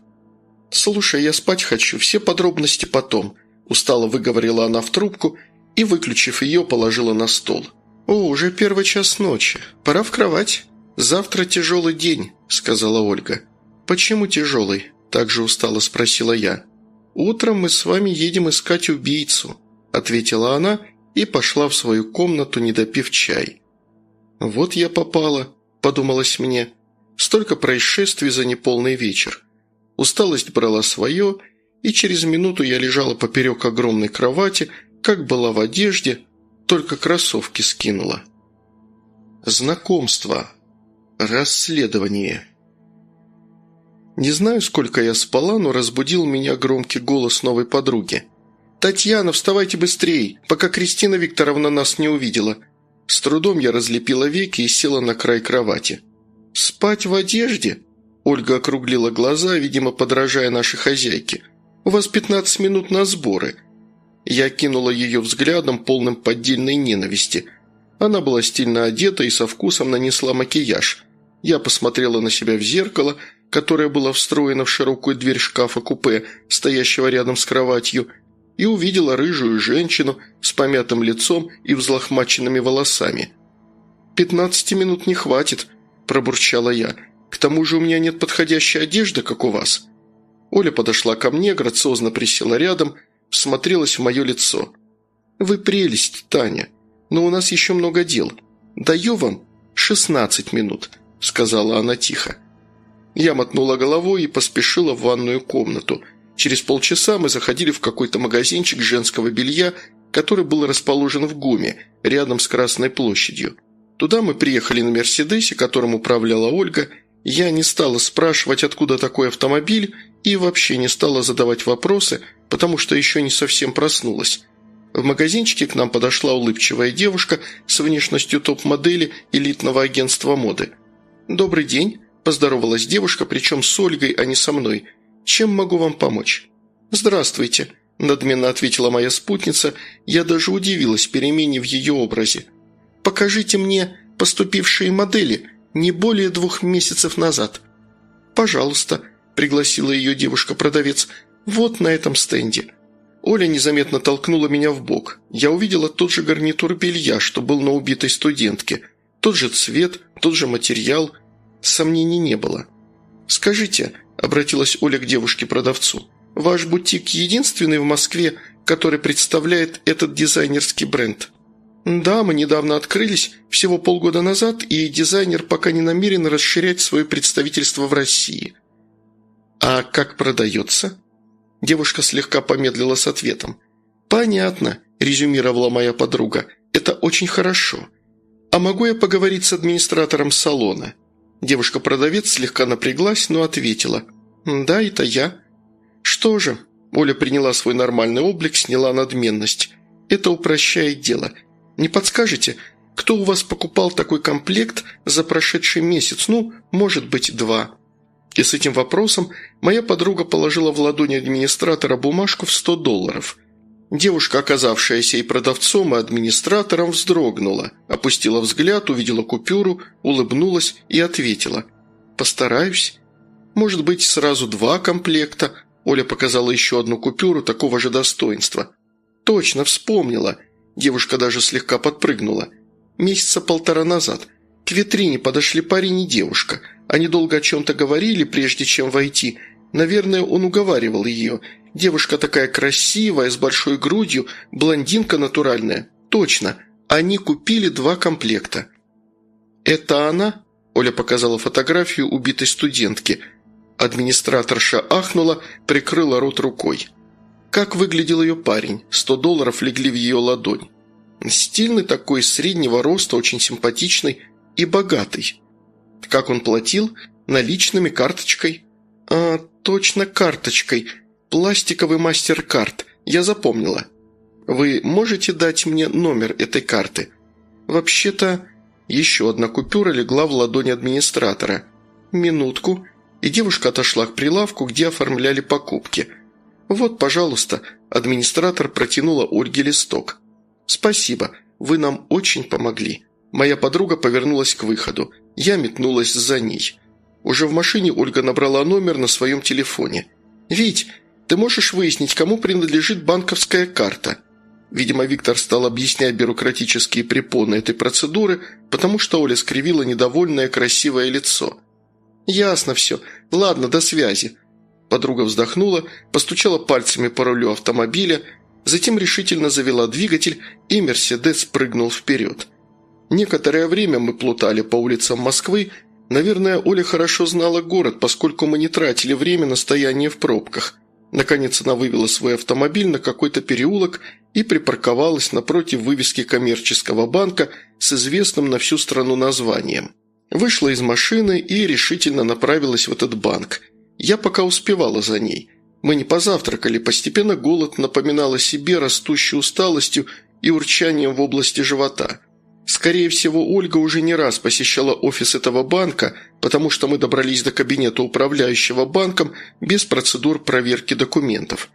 «Слушай, я спать хочу, все подробности потом», – устало выговорила она в трубку и, выключив ее, положила на стол. «О, уже первый час ночи. Пора в кровать. Завтра тяжелый день», – сказала Ольга. «Почему тяжелый?» – также устало спросила я. «Утром мы с вами едем искать убийцу», – ответила она и пошла в свою комнату, не допив чай. «Вот я попала», – подумалось мне. «Столько происшествий за неполный вечер». Усталость брала свое, и через минуту я лежала поперек огромной кровати, как была в одежде, только кроссовки скинула. Знакомство. Расследование. Не знаю, сколько я спала, но разбудил меня громкий голос новой подруги. «Татьяна, вставайте быстрей, пока Кристина Викторовна нас не увидела». С трудом я разлепила веки и села на край кровати. «Спать в одежде?» Ольга округлила глаза, видимо, подражая нашей хозяйке. «У вас пятнадцать минут на сборы. Я кинула ее взглядом, полным поддельной ненависти. Она была стильно одета и со вкусом нанесла макияж. Я посмотрела на себя в зеркало, которое было встроено в широкую дверь шкафа-купе, стоящего рядом с кроватью, и увидела рыжую женщину с помятым лицом и взлохмаченными волосами. «Пятнадцати минут не хватит», – пробурчала я. «К тому же у меня нет подходящей одежды, как у вас». Оля подошла ко мне, грациозно присела рядом – всмотрелась в мое лицо. «Вы прелесть, Таня, но у нас еще много дел. Даю вам шестнадцать минут», – сказала она тихо. Я мотнула головой и поспешила в ванную комнату. Через полчаса мы заходили в какой-то магазинчик женского белья, который был расположен в ГУМе, рядом с Красной площадью. Туда мы приехали на «Мерседесе», которым управляла Ольга. Я не стала спрашивать, откуда такой автомобиль, и вообще не стала задавать вопросы – потому что еще не совсем проснулась. В магазинчике к нам подошла улыбчивая девушка с внешностью топ-модели элитного агентства моды. «Добрый день», – поздоровалась девушка, причем с Ольгой, а не со мной. «Чем могу вам помочь?» «Здравствуйте», – надменно ответила моя спутница. Я даже удивилась перемене в ее образе. «Покажите мне поступившие модели не более двух месяцев назад». «Пожалуйста», – пригласила ее девушка-продавец. «Вот на этом стенде». Оля незаметно толкнула меня в бок. Я увидела тот же гарнитур белья, что был на убитой студентке. Тот же цвет, тот же материал. Сомнений не было. «Скажите», – обратилась Оля к девушке-продавцу, – «ваш бутик единственный в Москве, который представляет этот дизайнерский бренд?» «Да, мы недавно открылись, всего полгода назад, и дизайнер пока не намерен расширять свое представительство в России». «А как продается?» Девушка слегка помедлила с ответом. «Понятно», – резюмировала моя подруга. «Это очень хорошо. А могу я поговорить с администратором салона?» Девушка-продавец слегка напряглась, но ответила. «Да, это я». «Что же?» Оля приняла свой нормальный облик, сняла надменность. «Это упрощает дело. Не подскажете, кто у вас покупал такой комплект за прошедший месяц? Ну, может быть, два». И с этим вопросом моя подруга положила в ладонь администратора бумажку в 100 долларов. Девушка, оказавшаяся и продавцом, и администратором, вздрогнула, опустила взгляд, увидела купюру, улыбнулась и ответила. «Постараюсь. Может быть, сразу два комплекта?» Оля показала еще одну купюру такого же достоинства. «Точно, вспомнила». Девушка даже слегка подпрыгнула. «Месяца полтора назад. К витрине подошли парень и девушка – они долго о чем-то говорили, прежде чем войти. Наверное, он уговаривал ее. Девушка такая красивая, с большой грудью, блондинка натуральная. Точно, они купили два комплекта. «Это она?» – Оля показала фотографию убитой студентки. Администраторша ахнула, прикрыла рот рукой. Как выглядел ее парень? Сто долларов легли в ее ладонь. Стильный такой, среднего роста, очень симпатичный и богатый. Как он платил? Наличными, карточкой? А, точно карточкой. Пластиковый мастер-карт. Я запомнила. Вы можете дать мне номер этой карты? Вообще-то, еще одна купюра легла в ладонь администратора. Минутку. И девушка отошла к прилавку, где оформляли покупки. Вот, пожалуйста, администратор протянула Ольге листок. «Спасибо, вы нам очень помогли». Моя подруга повернулась к выходу. Я метнулась за ней. Уже в машине Ольга набрала номер на своем телефоне. «Вить, ты можешь выяснить, кому принадлежит банковская карта?» Видимо, Виктор стал объяснять бюрократические препоны этой процедуры, потому что Оля скривила недовольное красивое лицо. «Ясно все. Ладно, до связи». Подруга вздохнула, постучала пальцами по рулю автомобиля, затем решительно завела двигатель, и «Мерседес» прыгнул вперед. Некоторое время мы плутали по улицам Москвы, Наверное, Оля хорошо знала город, поскольку мы не тратили время на стояние в пробках. Наконец она вывела свой автомобиль на какой-то переулок и припарковалась напротив вывески коммерческого банка с известным на всю страну названием. Вышла из машины и решительно направилась в этот банк. Я пока успевала за ней. Мы не позавтракали, постепенно голод напоминал о себе растущей усталостью и урчанием в области живота. Скорее всего, Ольга уже не раз посещала офис этого банка, потому что мы добрались до кабинета управляющего банком без процедур проверки документов.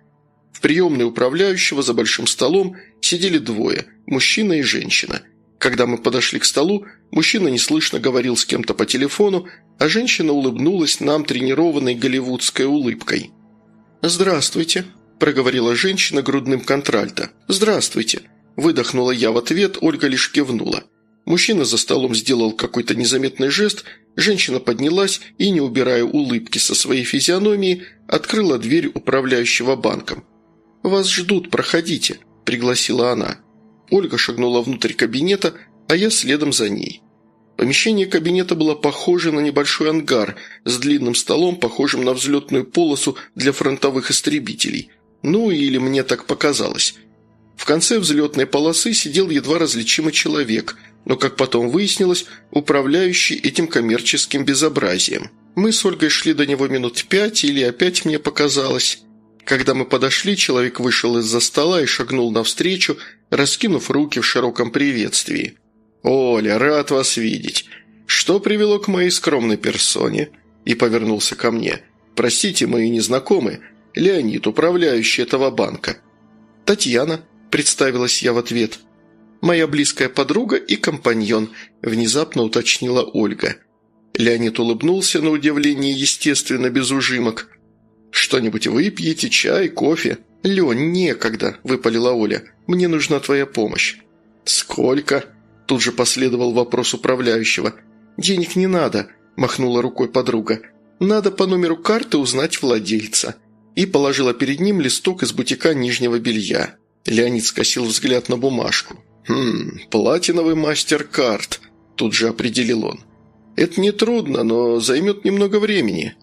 В приемной управляющего за большим столом сидели двое – мужчина и женщина. Когда мы подошли к столу, мужчина неслышно говорил с кем-то по телефону, а женщина улыбнулась нам тренированной голливудской улыбкой. «Здравствуйте», – проговорила женщина грудным контральто. «Здравствуйте». Выдохнула я в ответ, Ольга лишь кивнула. Мужчина за столом сделал какой-то незаметный жест, женщина поднялась и, не убирая улыбки со своей физиономии, открыла дверь управляющего банком. «Вас ждут, проходите», – пригласила она. Ольга шагнула внутрь кабинета, а я следом за ней. Помещение кабинета было похоже на небольшой ангар с длинным столом, похожим на взлетную полосу для фронтовых истребителей. Ну, или мне так показалось. В конце взлетной полосы сидел едва различимый человек – но, как потом выяснилось, управляющий этим коммерческим безобразием. Мы с Ольгой шли до него минут пять, или опять мне показалось. Когда мы подошли, человек вышел из-за стола и шагнул навстречу, раскинув руки в широком приветствии. «Оля, рад вас видеть. Что привело к моей скромной персоне?» И повернулся ко мне. «Простите, мы не знакомы. Леонид, управляющий этого банка». «Татьяна», – представилась я в ответ – моя близкая подруга и компаньон», – внезапно уточнила Ольга. Леонид улыбнулся на удивление, естественно, без ужимок. «Что-нибудь выпьете, чай, кофе?» «Лень, некогда», – выпалила Оля. «Мне нужна твоя помощь». «Сколько?» – тут же последовал вопрос управляющего. «Денег не надо», – махнула рукой подруга. «Надо по номеру карты узнать владельца». И положила перед ним листок из бутика нижнего белья. Леонид скосил взгляд на бумажку. «Хм, платиновый мастер-карт», – тут же определил он. «Это нетрудно, но займет немного времени».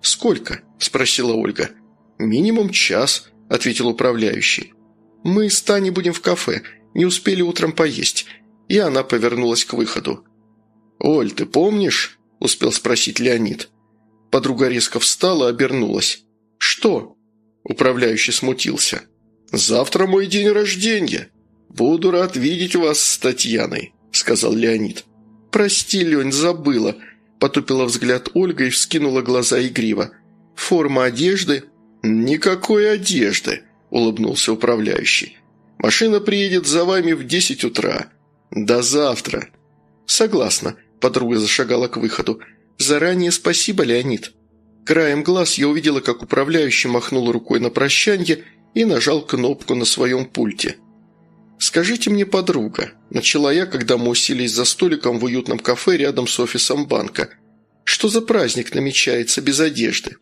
«Сколько?» – спросила Ольга. «Минимум час», – ответил управляющий. «Мы с Таней будем в кафе, не успели утром поесть». И она повернулась к выходу. «Оль, ты помнишь?» – успел спросить Леонид. Подруга резко встала, обернулась. «Что?» – управляющий смутился. «Завтра мой день рождения!» «Буду рад видеть вас с Татьяной», – сказал Леонид. «Прости, Лень, забыла», – потупила взгляд Ольга и вскинула глаза игриво. «Форма одежды?» «Никакой одежды», – улыбнулся управляющий. «Машина приедет за вами в десять утра. До завтра». «Согласна», – подруга зашагала к выходу. «Заранее спасибо, Леонид». Краем глаз я увидела, как управляющий махнул рукой на прощанье и нажал кнопку на своем пульте. «Скажите мне, подруга», – начала я, когда мы уселись за столиком в уютном кафе рядом с офисом банка, – «что за праздник намечается без одежды?»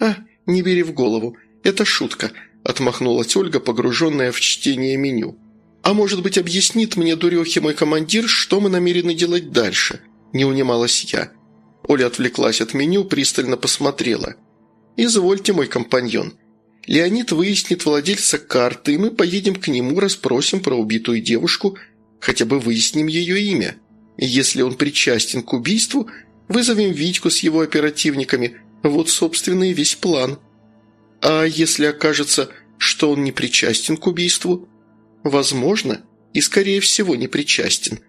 «А, не бери в голову, это шутка», – отмахнулась Ольга, погруженная в чтение меню. «А может быть, объяснит мне, дурехи, мой командир, что мы намерены делать дальше?» – не унималась я. Оля отвлеклась от меню, пристально посмотрела. «Извольте, мой компаньон. Леонид выяснит владельца карты, и мы поедем к нему, расспросим про убитую девушку, хотя бы выясним ее имя. Если он причастен к убийству, вызовем Витьку с его оперативниками. Вот, собственно, и весь план. А если окажется, что он не причастен к убийству? Возможно, и, скорее всего, не причастен.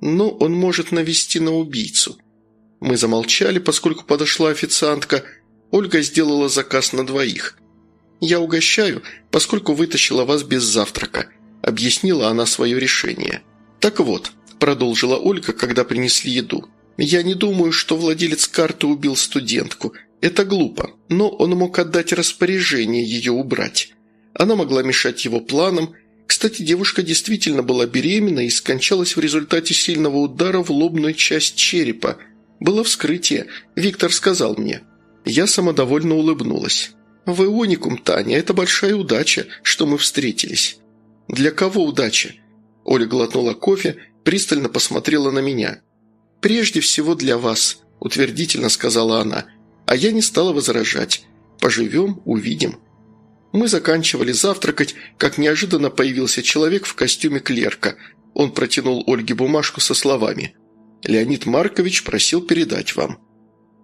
Но он может навести на убийцу. Мы замолчали, поскольку подошла официантка. Ольга сделала заказ на двоих. «Я угощаю, поскольку вытащила вас без завтрака», – объяснила она свое решение. «Так вот, продолжила Ольга, когда принесли еду. «Я не думаю, что владелец карты убил студентку. Это глупо, но он мог отдать распоряжение ее убрать. Она могла мешать его планам. Кстати, девушка действительно была беременна и скончалась в результате сильного удара в лобную часть черепа. Было вскрытие, Виктор сказал мне. Я самодовольно улыбнулась. «Вы уникум, Таня, это большая удача, что мы встретились». «Для кого удача?» Оля глотнула кофе пристально посмотрела на меня. «Прежде всего для вас», – утвердительно сказала она, а я не стала возражать. «Поживем, увидим». Мы заканчивали завтракать, как неожиданно появился человек в костюме клерка. Он протянул Ольге бумажку со словами «Леонид Маркович просил передать вам».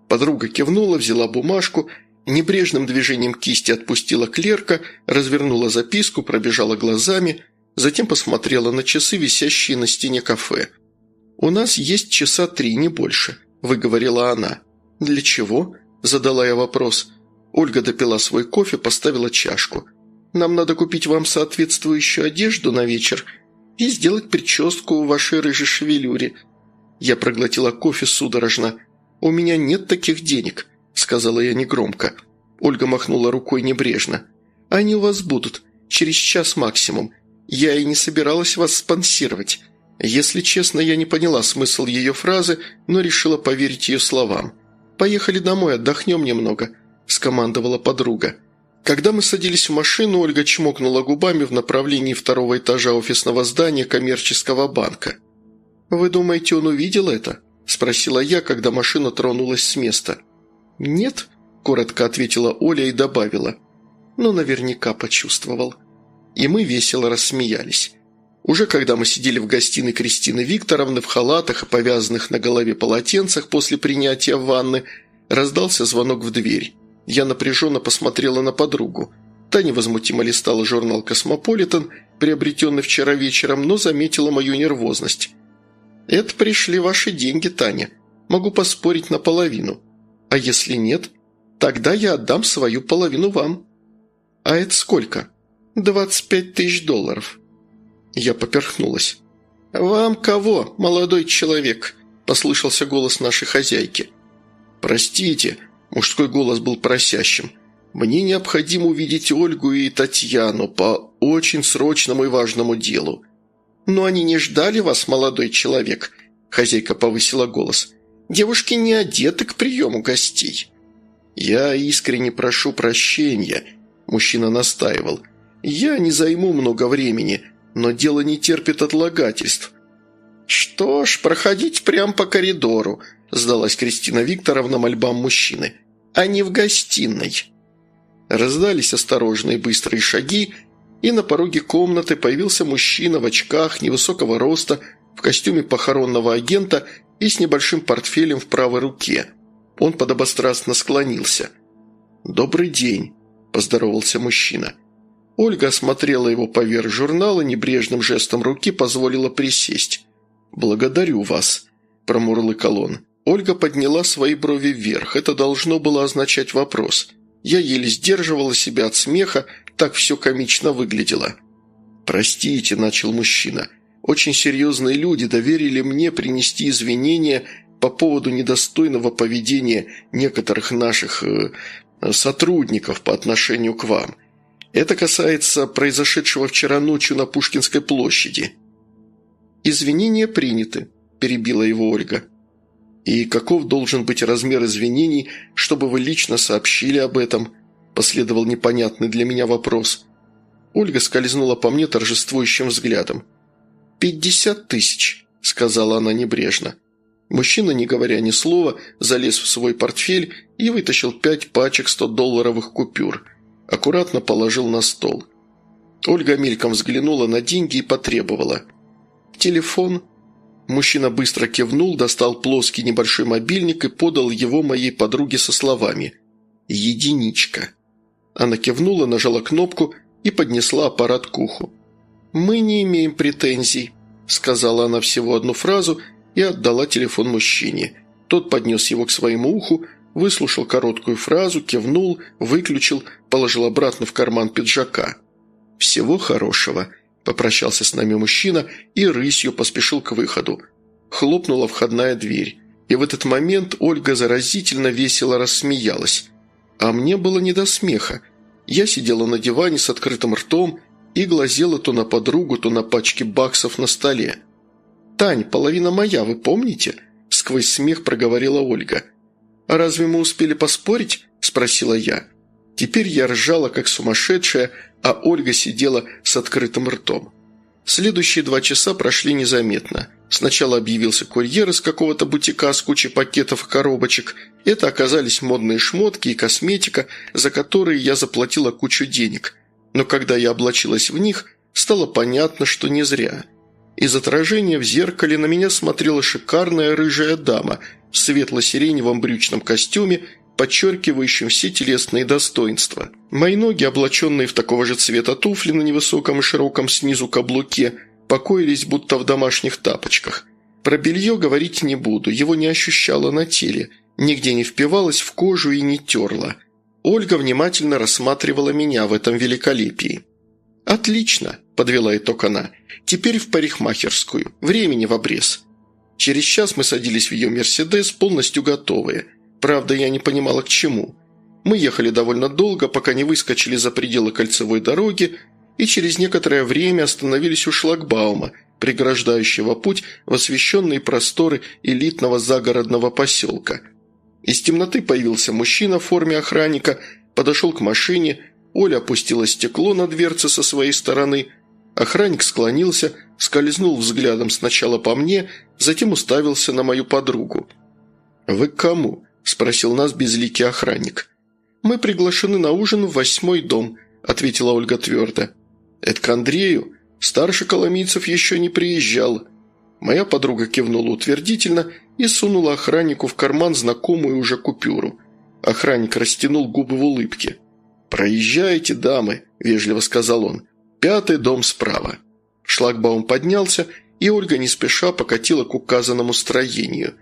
Подруга кивнула, взяла бумажку, небрежным движением кисти отпустила клерка, развернула записку, пробежала глазами – затем посмотрела на часы, висящие на стене кафе. «У нас есть часа три, не больше», – выговорила она. «Для чего?» – задала я вопрос. Ольга допила свой кофе, поставила чашку. «Нам надо купить вам соответствующую одежду на вечер и сделать прическу в вашей рыжей шевелюре». Я проглотила кофе судорожно. «У меня нет таких денег», – сказала я негромко. Ольга махнула рукой небрежно. «Они у вас будут. Через час максимум. Я и не собиралась вас спонсировать. Если честно, я не поняла смысл ее фразы, но решила поверить ее словам. «Поехали домой, отдохнем немного», – скомандовала подруга. Когда мы садились в машину, Ольга чмокнула губами в направлении второго этажа офисного здания коммерческого банка. «Вы думаете, он увидел это?» – спросила я, когда машина тронулась с места. «Нет», – коротко ответила Оля и добавила. «Но наверняка почувствовал» и мы весело рассмеялись. Уже когда мы сидели в гостиной Кристины Викторовны в халатах и повязанных на голове полотенцах после принятия ванны, раздался звонок в дверь. Я напряженно посмотрела на подругу. Та невозмутимо листала журнал «Космополитен», приобретенный вчера вечером, но заметила мою нервозность. «Это пришли ваши деньги, Таня. Могу поспорить наполовину. А если нет, тогда я отдам свою половину вам». «А это сколько?» «Двадцать пять тысяч долларов». Я поперхнулась. «Вам кого, молодой человек?» – послышался голос нашей хозяйки. «Простите», – мужской голос был просящим. «Мне необходимо увидеть Ольгу и Татьяну по очень срочному и важному делу». «Но они не ждали вас, молодой человек», – хозяйка повысила голос. «Девушки не одеты к приему гостей». «Я искренне прошу прощения», – мужчина настаивал – я не займу много времени, но дело не терпит отлагательств». «Что ж, проходить прямо по коридору», – сдалась Кристина Викторовна мольбам мужчины. «А не в гостиной». Раздались осторожные быстрые шаги, и на пороге комнаты появился мужчина в очках невысокого роста, в костюме похоронного агента и с небольшим портфелем в правой руке. Он подобострастно склонился. «Добрый день», – поздоровался мужчина. Ольга осмотрела его поверх журнала, небрежным жестом руки позволила присесть. «Благодарю вас», – промурлыкал он. Ольга подняла свои брови вверх. Это должно было означать вопрос. Я еле сдерживала себя от смеха, так все комично выглядело. «Простите», – начал мужчина. «Очень серьезные люди доверили мне принести извинения по поводу недостойного поведения некоторых наших э, сотрудников по отношению к вам. Это касается произошедшего вчера ночью на Пушкинской площади». «Извинения приняты», – перебила его Ольга. «И каков должен быть размер извинений, чтобы вы лично сообщили об этом?» – последовал непонятный для меня вопрос. Ольга скользнула по мне торжествующим взглядом. «Пятьдесят тысяч», – сказала она небрежно. Мужчина, не говоря ни слова, залез в свой портфель и вытащил пять пачек сто долларовых купюр – аккуратно положил на стол. Ольга мельком взглянула на деньги и потребовала. «Телефон?» Мужчина быстро кивнул, достал плоский небольшой мобильник и подал его моей подруге со словами «Единичка». Она кивнула, нажала кнопку и поднесла аппарат к уху. «Мы не имеем претензий», – сказала она всего одну фразу и отдала телефон мужчине. Тот поднес его к своему уху, выслушал короткую фразу, кивнул, выключил, положил обратно в карман пиджака. «Всего хорошего», – попрощался с нами мужчина и рысью поспешил к выходу. Хлопнула входная дверь. И в этот момент Ольга заразительно весело рассмеялась. А мне было не до смеха. Я сидела на диване с открытым ртом и глазела то на подругу, то на пачки баксов на столе. «Тань, половина моя, вы помните?» – сквозь смех проговорила Ольга. «А разве мы успели поспорить?» – спросила я. Теперь я ржала, как сумасшедшая, а Ольга сидела с открытым ртом. Следующие два часа прошли незаметно. Сначала объявился курьер из какого-то бутика с кучей пакетов и коробочек. Это оказались модные шмотки и косметика, за которые я заплатила кучу денег. Но когда я облачилась в них, стало понятно, что не зря. Из отражения в зеркале на меня смотрела шикарная рыжая дама в светло-сиреневом брючном костюме, подчеркивающем все телесные достоинства. Мои ноги, облаченные в такого же цвета туфли на невысоком и широком снизу каблуке – покоились будто в домашних тапочках. Про белье говорить не буду, его не ощущала на теле, нигде не впивалась в кожу и не терла. Ольга внимательно рассматривала меня в этом великолепии. «Отлично», – подвела итог она, – «теперь в парикмахерскую, времени в обрез». Через час мы садились в ее «Мерседес», полностью готовые. Правда, я не понимала, к чему. Мы ехали довольно долго, пока не выскочили за пределы кольцевой дороги, и через некоторое время остановились у шлагбаума, преграждающего путь в освещенные просторы элитного загородного поселка. Из темноты появился мужчина в форме охранника, подошел к машине, Оля опустила стекло на дверце со своей стороны, охранник склонился, скользнул взглядом сначала по мне, затем уставился на мою подругу. «Вы к кому?» – спросил нас безликий охранник. «Мы приглашены на ужин в восьмой дом», – ответила Ольга твердо. «Это к Андрею? Старший Коломийцев еще не приезжал». Моя подруга кивнула утвердительно и сунула охраннику в карман знакомую уже купюру. Охранник растянул губы в улыбке. «Проезжайте, дамы», – вежливо сказал он. «Пятый дом справа». Шлагбаум поднялся, и Ольга не спеша покатила к указанному строению.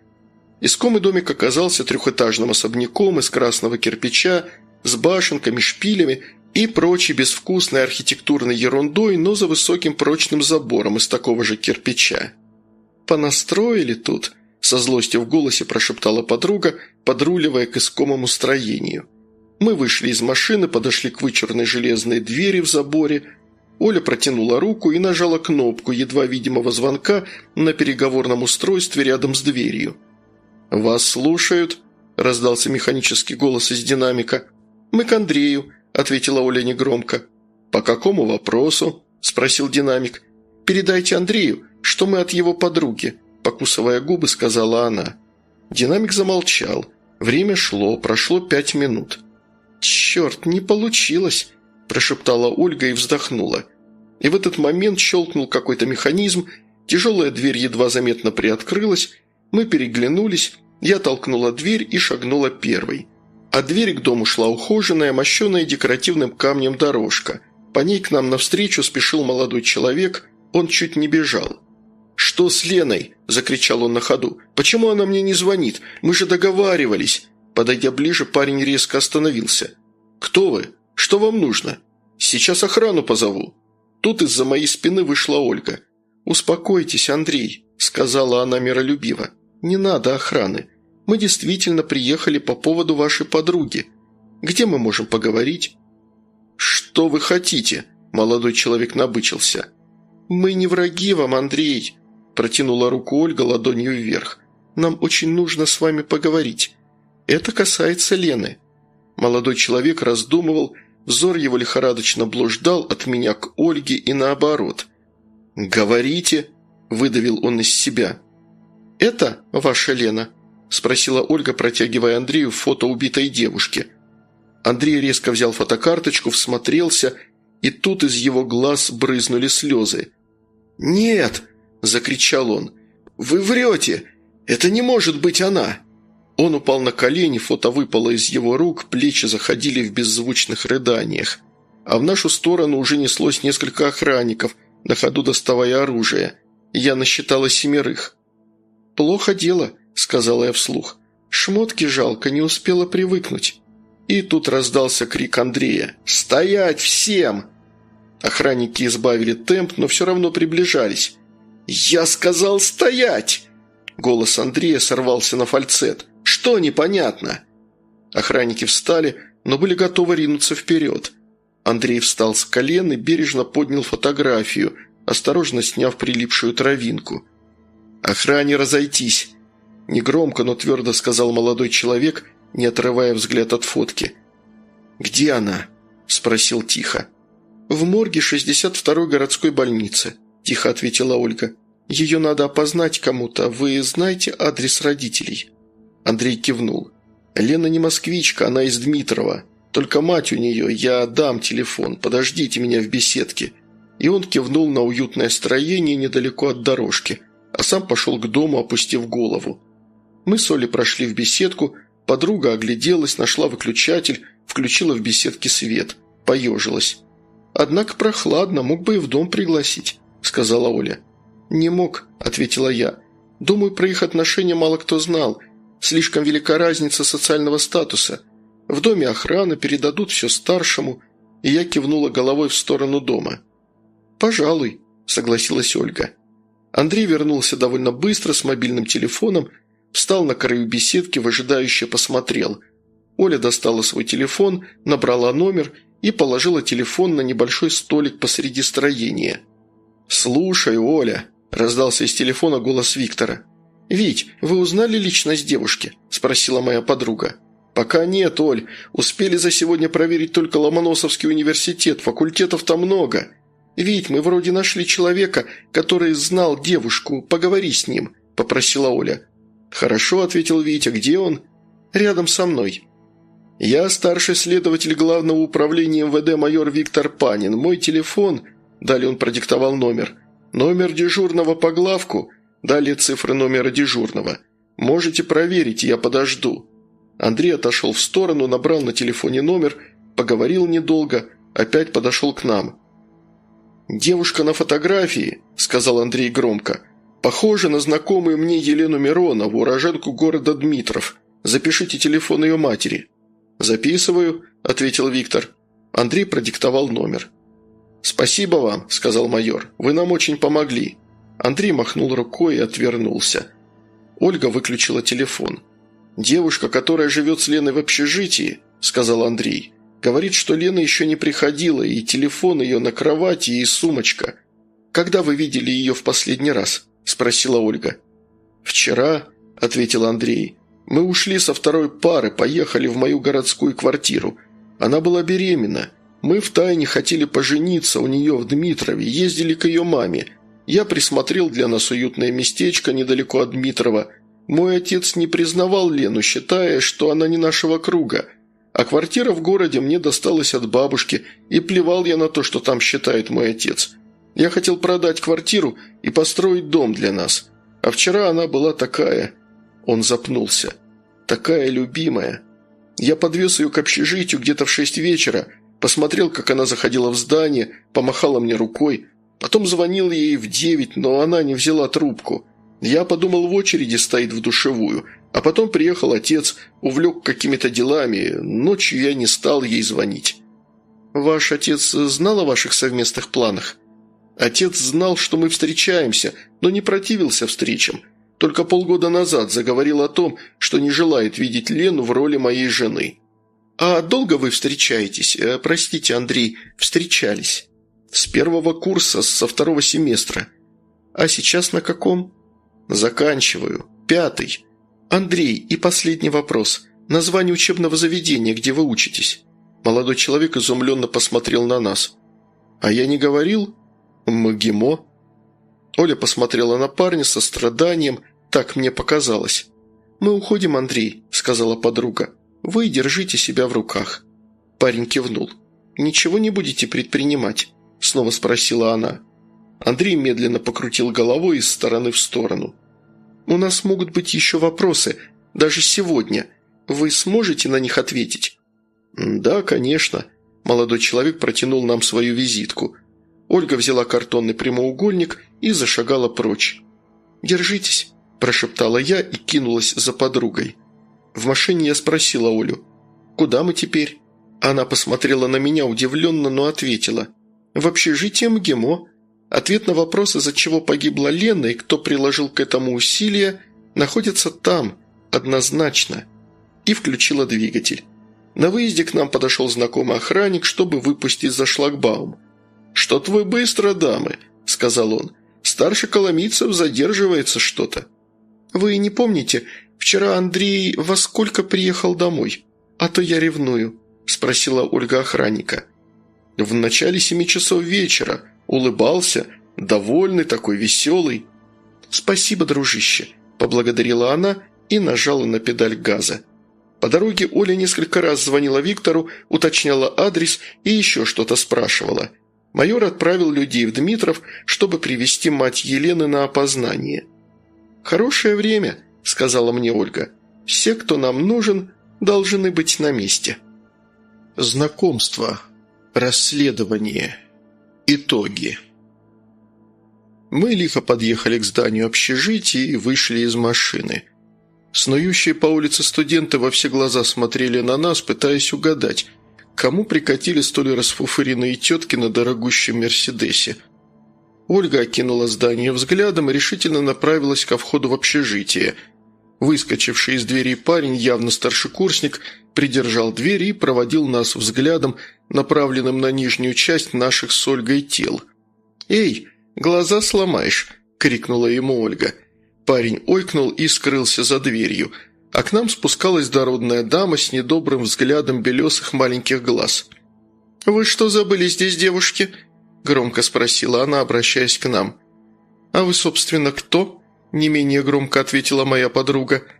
Искомый домик оказался трехэтажным особняком из красного кирпича, с башенками, шпилями и прочей безвкусной архитектурной ерундой, но за высоким прочным забором из такого же кирпича. «Понастроили тут», – со злостью в голосе прошептала подруга, подруливая к искомому строению. Мы вышли из машины, подошли к вычурной железной двери в заборе. Оля протянула руку и нажала кнопку едва видимого звонка на переговорном устройстве рядом с дверью. «Вас слушают», – раздался механический голос из динамика. «Мы к Андрею», ответила Оля негромко. «По какому вопросу?» – спросил динамик. «Передайте Андрею, что мы от его подруги», – покусывая губы, сказала она. Динамик замолчал. Время шло, прошло пять минут. «Черт, не получилось!» – прошептала Ольга и вздохнула. И в этот момент щелкнул какой-то механизм, тяжелая дверь едва заметно приоткрылась, мы переглянулись, я толкнула дверь и шагнула первой – от двери к дому шла ухоженная, мощеная декоративным камнем дорожка. По ней к нам навстречу спешил молодой человек, он чуть не бежал. «Что с Леной?» – закричал он на ходу. «Почему она мне не звонит? Мы же договаривались!» Подойдя ближе, парень резко остановился. «Кто вы? Что вам нужно?» «Сейчас охрану позову». Тут из-за моей спины вышла Ольга. «Успокойтесь, Андрей», – сказала она миролюбиво. «Не надо охраны. Мы действительно приехали по поводу вашей подруги. Где мы можем поговорить?» «Что вы хотите?» – молодой человек набычился. «Мы не враги вам, Андрей», – протянула руку Ольга ладонью вверх. «Нам очень нужно с вами поговорить. Это касается Лены». Молодой человек раздумывал, взор его лихорадочно блуждал от меня к Ольге и наоборот. «Говорите», – выдавил он из себя. «Это ваша Лена?» – спросила Ольга, протягивая Андрею фото убитой девушки. Андрей резко взял фотокарточку, всмотрелся, и тут из его глаз брызнули слезы. «Нет!» – закричал он. «Вы врете! Это не может быть она!» Он упал на колени, фото выпало из его рук, плечи заходили в беззвучных рыданиях. А в нашу сторону уже неслось несколько охранников, на ходу доставая оружие. Я насчитала семерых. «Плохо дело», – сказала я вслух. «Шмотки жалко, не успела привыкнуть». И тут раздался крик Андрея. «Стоять всем!» Охранники избавили темп, но все равно приближались. «Я сказал стоять!» Голос Андрея сорвался на фальцет. «Что непонятно?» Охранники встали, но были готовы ринуться вперед. Андрей встал с колен и бережно поднял фотографию, осторожно сняв прилипшую травинку. «Охране разойтись!» Негромко, но твердо сказал молодой человек, не отрывая взгляд от фотки. «Где она?» – спросил тихо. «В морге 62-й городской больницы», – тихо ответила Ольга. «Ее надо опознать кому-то. Вы знаете адрес родителей?» Андрей кивнул. «Лена не москвичка, она из Дмитрова. Только мать у нее, я дам телефон, подождите меня в беседке». И он кивнул на уютное строение недалеко от дорожки, а сам пошел к дому, опустив голову. Мы с Олей прошли в беседку, подруга огляделась, нашла выключатель, включила в беседке свет, поежилась. «Однако прохладно, мог бы и в дом пригласить», – сказала Оля. «Не мог», – ответила я. «Думаю, про их отношения мало кто знал. Слишком велика разница социального статуса. В доме охрана, передадут все старшему». И я кивнула головой в сторону дома. «Пожалуй», – согласилась Ольга. Андрей вернулся довольно быстро с мобильным телефоном, встал на краю беседки, выжидающе посмотрел. Оля достала свой телефон, набрала номер и положила телефон на небольшой столик посреди строения. «Слушай, Оля», – раздался из телефона голос Виктора. «Вить, вы узнали личность девушки?» – спросила моя подруга. «Пока нет, Оль. Успели за сегодня проверить только Ломоносовский университет. Факультетов там много. Вить, мы вроде нашли человека, который знал девушку. Поговори с ним», – попросила Оля. «Хорошо», – ответил Витя. «Где он?» «Рядом со мной». «Я старший следователь Главного управления МВД майор Виктор Панин. Мой телефон...» Далее он продиктовал номер. «Номер дежурного по главку...» Далее цифры номера дежурного. «Можете проверить, я подожду». Андрей отошел в сторону, набрал на телефоне номер, поговорил недолго, опять подошел к нам. «Девушка на фотографии», – сказал Андрей громко, – «похожа на знакомую мне Елену Миронову, уроженку города Дмитров. Запишите телефон ее матери». «Записываю», – ответил Виктор. Андрей продиктовал номер. «Спасибо вам», – сказал майор. «Вы нам очень помогли». Андрей махнул рукой и отвернулся. Ольга выключила телефон. «Девушка, которая живет с Леной в общежитии», – сказал Андрей, – «говорит, что Лена еще не приходила, и телефон ее на кровати, и сумочка. Когда вы видели ее в последний раз?» – спросила Ольга. «Вчера», – ответил Андрей. «Мы ушли со второй пары, поехали в мою городскую квартиру. Она была беременна. Мы втайне хотели пожениться у нее в Дмитрове, ездили к ее маме. Я присмотрел для нас уютное местечко недалеко от Дмитрова. Мой отец не признавал Лену, считая, что она не нашего круга. А квартира в городе мне досталась от бабушки, и плевал я на то, что там считает мой отец. Я хотел продать квартиру и построить дом для нас. А вчера она была такая...» Он запнулся. «Такая любимая. Я подвез ее к общежитию где-то в шесть вечера, посмотрел, как она заходила в здание, помахала мне рукой». Потом звонил ей в девять, но она не взяла трубку. Я подумал, в очереди стоит в душевую. А потом приехал отец, увлек какими-то делами. Ночью я не стал ей звонить. «Ваш отец знал о ваших совместных планах?» «Отец знал, что мы встречаемся, но не противился встречам. Только полгода назад заговорил о том, что не желает видеть Лену в роли моей жены». «А долго вы встречаетесь? Э, простите, Андрей, встречались?» «С первого курса, со второго семестра. А сейчас на каком?» «Заканчиваю. Пятый. Андрей, и последний вопрос. Название учебного заведения, где вы учитесь?» Молодой человек изумленно посмотрел на нас. «А я не говорил?» «МГИМО». Оля посмотрела на парня со страданием, так мне показалось. «Мы уходим, Андрей», – сказала подруга. «Вы держите себя в руках». Парень кивнул. «Ничего не будете предпринимать?» – снова спросила она. Андрей медленно покрутил головой из стороны в сторону. «У нас могут быть еще вопросы, даже сегодня. Вы сможете на них ответить?» «Да, конечно». Молодой человек протянул нам свою визитку. Ольга взяла картонный прямоугольник и зашагала прочь. «Держитесь», – прошептала я и кинулась за подругой. В машине я спросила Олю, «Куда мы теперь?» Она посмотрела на меня удивленно, но ответила. «В общежитие МГИМО». Ответ на вопрос, из-за чего погибла Лена и кто приложил к этому усилия, находится там, однозначно. И включила двигатель. На выезде к нам подошел знакомый охранник, чтобы выпустить за шлагбаум. «Что-то вы быстро, дамы», – сказал он. «Старший Коломийцев задерживается что-то». «Вы не помните, вчера Андрей во сколько приехал домой? А то я ревную». – спросила Ольга охранника. «В начале семи часов вечера. Улыбался, довольный такой, веселый». «Спасибо, дружище», – поблагодарила она и нажала на педаль газа. По дороге Оля несколько раз звонила Виктору, уточняла адрес и еще что-то спрашивала. Майор отправил людей в Дмитров, чтобы привести мать Елены на опознание. «Хорошее время», – сказала мне Ольга. «Все, кто нам нужен, должны быть на месте». Знакомство. Расследование. Итоги. Мы лихо подъехали к зданию общежития и вышли из машины. Снующие по улице студенты во все глаза смотрели на нас, пытаясь угадать, кому прикатили столь расфуфыренные тетки на дорогущем «Мерседесе». Ольга окинула здание взглядом и решительно направилась ко входу в общежитие. Выскочивший из двери парень, явно старшекурсник, придержал дверь и проводил нас взглядом, направленным на нижнюю часть наших с Ольгой тел. «Эй, глаза сломаешь!» – крикнула ему Ольга. Парень ойкнул и скрылся за дверью, а к нам спускалась дородная дама с недобрым взглядом белесых маленьких глаз. «Вы что забыли здесь, девушки?» – громко спросила она, обращаясь к нам. «А вы, собственно, кто?» – не менее громко ответила моя подруга –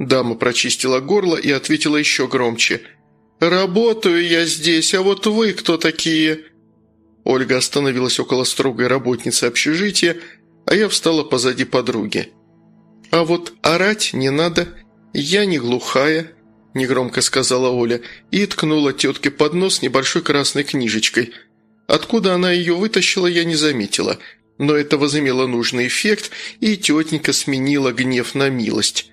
Дама прочистила горло и ответила еще громче. «Работаю я здесь, а вот вы кто такие?» Ольга остановилась около строгой работницы общежития, а я встала позади подруги. «А вот орать не надо, я не глухая», – негромко сказала Оля и ткнула тетке под нос небольшой красной книжечкой. Откуда она ее вытащила, я не заметила, но это возымело нужный эффект, и тетенька сменила гнев на милость.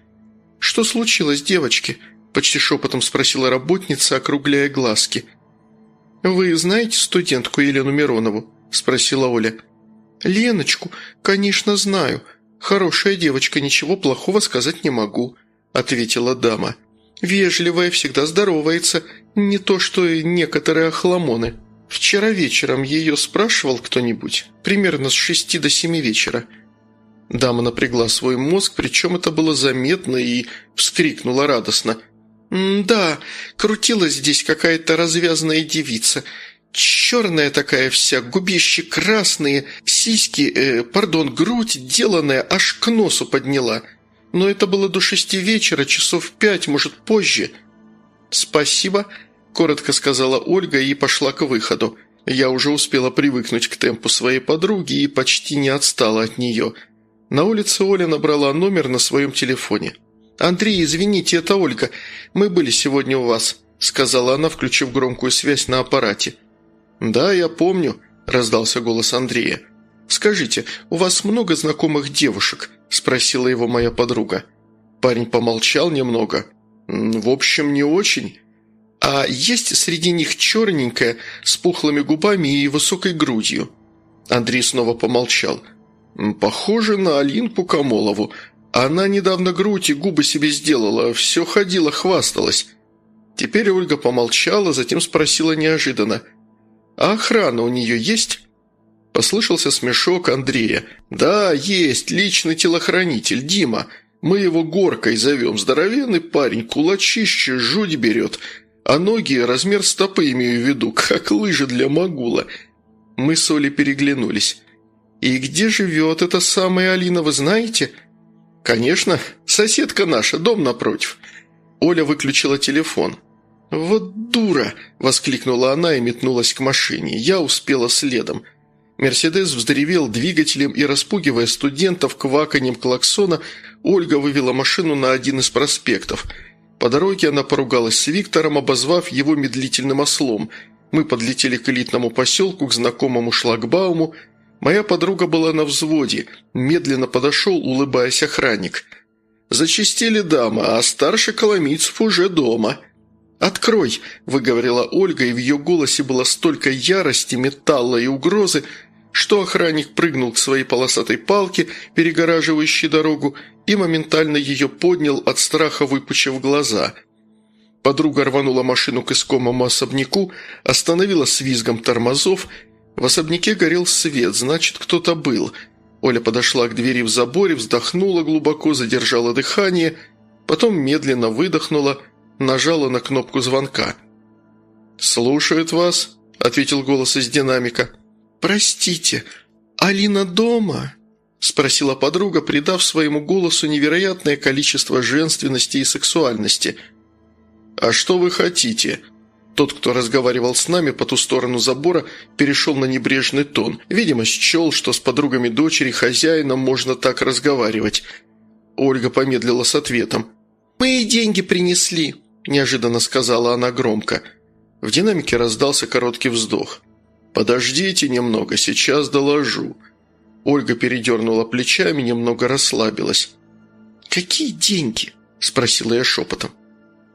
«Что случилось, девочки?» – почти шепотом спросила работница, округляя глазки. «Вы знаете студентку Елену Миронову?» – спросила Оля. «Леночку, конечно, знаю. Хорошая девочка, ничего плохого сказать не могу», – ответила дама. «Вежливая, всегда здоровается, не то что и некоторые охламоны. Вчера вечером ее спрашивал кто-нибудь, примерно с шести до семи вечера. Дама напрягла свой мозг, причем это было заметно и вскрикнула радостно. «Да, крутилась здесь какая-то развязанная девица. Черная такая вся, губищи красные, сиськи, э, пардон, грудь деланная, аж к носу подняла. Но это было до шести вечера, часов пять, может, позже». «Спасибо», – коротко сказала Ольга и пошла к выходу. Я уже успела привыкнуть к темпу своей подруги и почти не отстала от нее – на улице Оля набрала номер на своем телефоне. «Андрей, извините, это Ольга. Мы были сегодня у вас», – сказала она, включив громкую связь на аппарате. «Да, я помню», – раздался голос Андрея. «Скажите, у вас много знакомых девушек?» – спросила его моя подруга. Парень помолчал немного. «В общем, не очень. А есть среди них черненькая, с пухлыми губами и высокой грудью?» Андрей снова помолчал – «Похоже на Алинку Камолову. Она недавно грудь и губы себе сделала, все ходила, хвасталась». Теперь Ольга помолчала, затем спросила неожиданно. «А охрана у нее есть?» Послышался смешок Андрея. «Да, есть, личный телохранитель, Дима. Мы его горкой зовем. Здоровенный парень, кулачище, жуть берет. А ноги размер стопы имею в виду, как лыжи для магула». Мы с Олей переглянулись. «И где живет эта самая Алина, вы знаете?» «Конечно, соседка наша, дом напротив». Оля выключила телефон. «Вот дура!» – воскликнула она и метнулась к машине. Я успела следом. «Мерседес» вздревел двигателем и, распугивая студентов кваканьем клаксона, Ольга вывела машину на один из проспектов. По дороге она поругалась с Виктором, обозвав его медлительным ослом. Мы подлетели к элитному поселку, к знакомому шлагбауму. Моя подруга была на взводе. Медленно подошел, улыбаясь охранник. «Зачистили дама, а старший Коломийцев уже дома». «Открой!» – выговорила Ольга, и в ее голосе было столько ярости, металла и угрозы, что охранник прыгнул к своей полосатой палке, перегораживающей дорогу, и моментально ее поднял от страха, выпучив глаза. Подруга рванула машину к искомому особняку, остановила с визгом тормозов. В особняке горел свет, значит, кто-то был. Оля подошла к двери в заборе, вздохнула глубоко, задержала дыхание, потом медленно выдохнула, нажала на кнопку звонка. «Слушают вас», — ответил голос из динамика. «Простите, Алина дома?» – спросила подруга, придав своему голосу невероятное количество женственности и сексуальности. «А что вы хотите?» Тот, кто разговаривал с нами по ту сторону забора, перешел на небрежный тон. Видимо, счел, что с подругами дочери хозяина можно так разговаривать. Ольга помедлила с ответом. «Мы и деньги принесли», – неожиданно сказала она громко. В динамике раздался короткий вздох. «Подождите немного, сейчас доложу». Ольга передернула плечами, немного расслабилась. «Какие деньги?» – спросила я шепотом.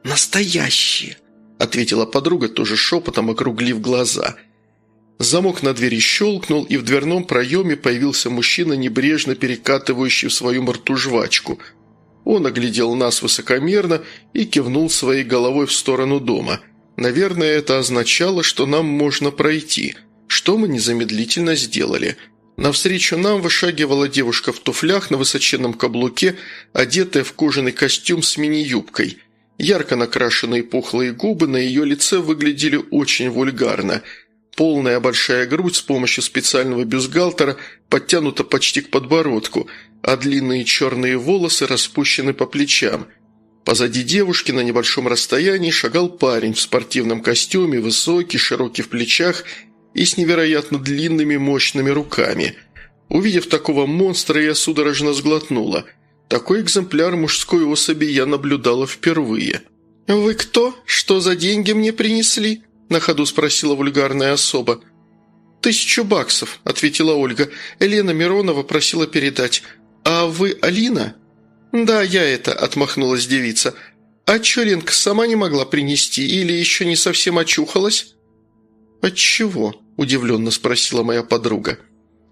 «Настоящие», – ответила подруга тоже шепотом, округлив глаза. Замок на двери щелкнул, и в дверном проеме появился мужчина, небрежно перекатывающий в свою рту жвачку. Он оглядел нас высокомерно и кивнул своей головой в сторону дома. Наверное, это означало, что нам можно пройти – что мы незамедлительно сделали. Навстречу нам вышагивала девушка в туфлях на высоченном каблуке, одетая в кожаный костюм с мини-юбкой. Ярко накрашенные пухлые губы на ее лице выглядели очень вульгарно. Полная большая грудь с помощью специального бюстгальтера подтянута почти к подбородку, а длинные черные волосы распущены по плечам – Позади девушки на небольшом расстоянии шагал парень в спортивном костюме, высокий, широкий в плечах и с невероятно длинными мощными руками. Увидев такого монстра, я судорожно сглотнула. Такой экземпляр мужской особи я наблюдала впервые. «Вы кто? Что за деньги мне принесли?» – на ходу спросила вульгарная особа. «Тысячу баксов», – ответила Ольга. «Елена Миронова просила передать. А вы Алина?» «Да, я это», – отмахнулась девица. «А Чуринг сама не могла принести или еще не совсем очухалась?» «Отчего?» – удивленно спросила моя подруга.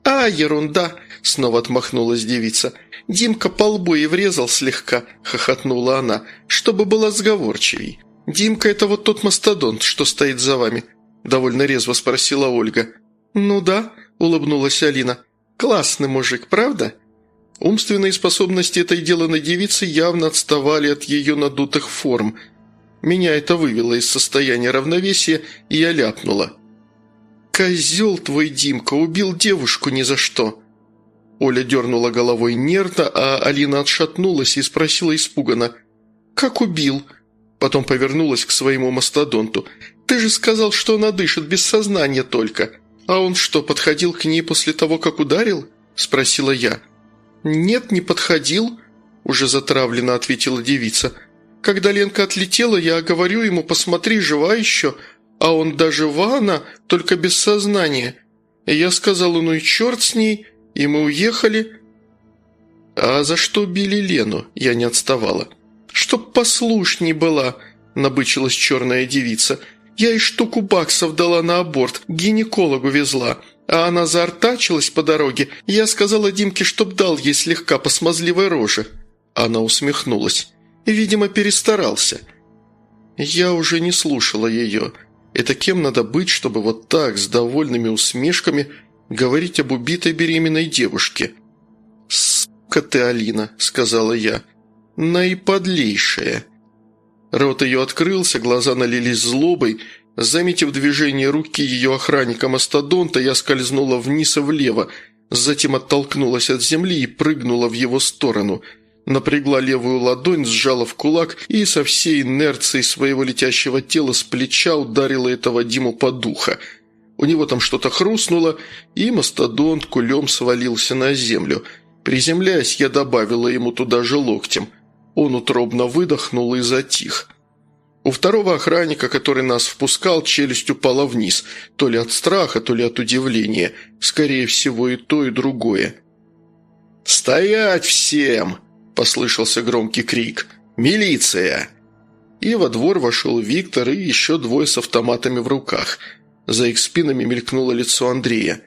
«А, ерунда!» – снова отмахнулась девица. «Димка по лбу и врезал слегка», – хохотнула она, – «чтобы было сговорчивей». «Димка – это вот тот мастодонт, что стоит за вами?» – довольно резво спросила Ольга. «Ну да», – улыбнулась Алина. «Классный мужик, правда?» Умственные способности этой деланной девицы явно отставали от ее надутых форм. Меня это вывело из состояния равновесия, и я ляпнула. «Козел твой, Димка, убил девушку ни за что!» Оля дернула головой нервно, а Алина отшатнулась и спросила испуганно. «Как убил?» Потом повернулась к своему мастодонту. «Ты же сказал, что она дышит без сознания только. А он что, подходил к ней после того, как ударил?» Спросила я. «Нет, не подходил», уже затравленно ответила девица. «Когда Ленка отлетела, я говорю ему, посмотри, жива еще, а он даже ванна, только без сознания. И я сказала, ну и черт с ней, и мы уехали. А за что били Лену? Я не отставала. Чтоб послушней была, набычилась черная девица. Я ей штуку баксов дала на аборт, гинекологу везла. А она заортачилась по дороге. Я сказала Димке, чтоб дал ей слегка по роже. Она усмехнулась. Видимо, перестарался. Я уже не слушала ее. Это кем надо быть, чтобы вот так, с довольными усмешками, говорить об убитой беременной девушке? «Сука ты, Алина», — сказала я, — «наиподлейшая». Рот ее открылся, глаза налились злобой. Заметив движение руки ее охранника-мастодонта, я скользнула вниз и влево, затем оттолкнулась от земли и прыгнула в его сторону. Напрягла левую ладонь, сжала в кулак и со всей инерцией своего летящего тела с плеча ударила этого Диму по духа. У него там что-то хрустнуло, и мастодонт кулем свалился на землю. Приземляясь, я добавила ему туда же локтем. Он утробно выдохнул и затих. У второго охранника, который нас впускал, челюсть упала вниз, то ли от страха, то ли от удивления. Скорее всего, и то, и другое. «Стоять всем!» – послышался громкий крик. «Милиция!» И во двор вошел Виктор и еще двое с автоматами в руках. За их спинами мелькнуло лицо Андрея.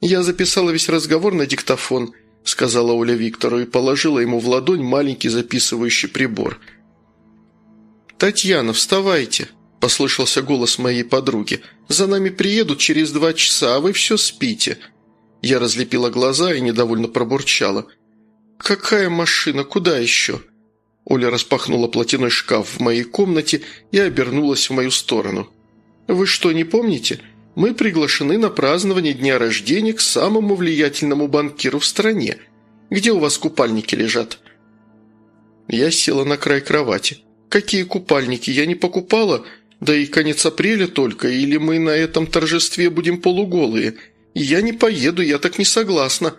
«Я записала весь разговор на диктофон», – сказала Оля Виктору и положила ему в ладонь маленький записывающий прибор. «Татьяна, вставайте!» – послышался голос моей подруги. «За нами приедут через два часа, а вы все спите». Я разлепила глаза и недовольно пробурчала. «Какая машина? Куда еще?» Оля распахнула платяной шкаф в моей комнате и обернулась в мою сторону. «Вы что, не помните? Мы приглашены на празднование дня рождения к самому влиятельному банкиру в стране. Где у вас купальники лежат?» Я села на край кровати. «Какие купальники? Я не покупала? Да и конец апреля только, или мы на этом торжестве будем полуголые?» «Я не поеду, я так не согласна».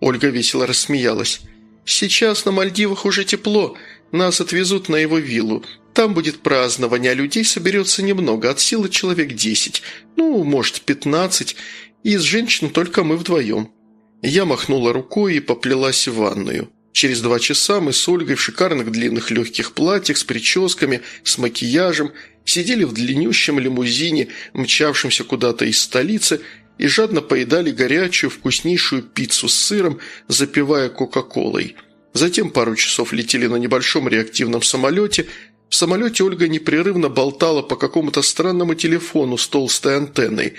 Ольга весело рассмеялась. «Сейчас на Мальдивах уже тепло. Нас отвезут на его виллу. Там будет празднование, а людей соберется немного, от силы человек десять, ну, может, пятнадцать. И с женщин только мы вдвоем». Я махнула рукой и поплелась в ванную. Через два часа мы с Ольгой в шикарных длинных легких платьях, с прическами, с макияжем, сидели в длиннющем лимузине, мчавшемся куда-то из столицы, и жадно поедали горячую, вкуснейшую пиццу с сыром, запивая кока-колой. Затем пару часов летели на небольшом реактивном самолете. В самолете Ольга непрерывно болтала по какому-то странному телефону с толстой антенной.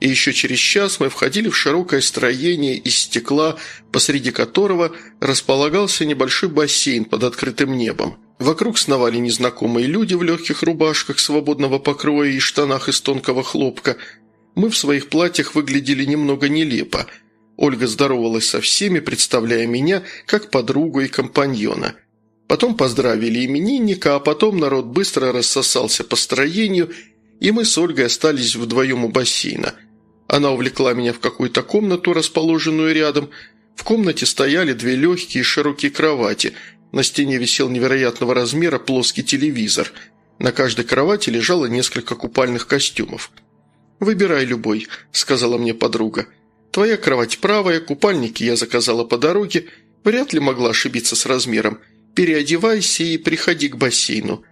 И еще через час мы входили в широкое строение из стекла, посреди которого располагался небольшой бассейн под открытым небом. Вокруг сновали незнакомые люди в легких рубашках свободного покроя и штанах из тонкого хлопка – мы в своих платьях выглядели немного нелепо. Ольга здоровалась со всеми, представляя меня как подругу и компаньона. Потом поздравили именинника, а потом народ быстро рассосался по строению, и мы с Ольгой остались вдвоем у бассейна. Она увлекла меня в какую-то комнату, расположенную рядом. В комнате стояли две легкие и широкие кровати. На стене висел невероятного размера плоский телевизор. На каждой кровати лежало несколько купальных костюмов – «Выбирай любой», – сказала мне подруга. «Твоя кровать правая, купальники я заказала по дороге. Вряд ли могла ошибиться с размером. Переодевайся и приходи к бассейну».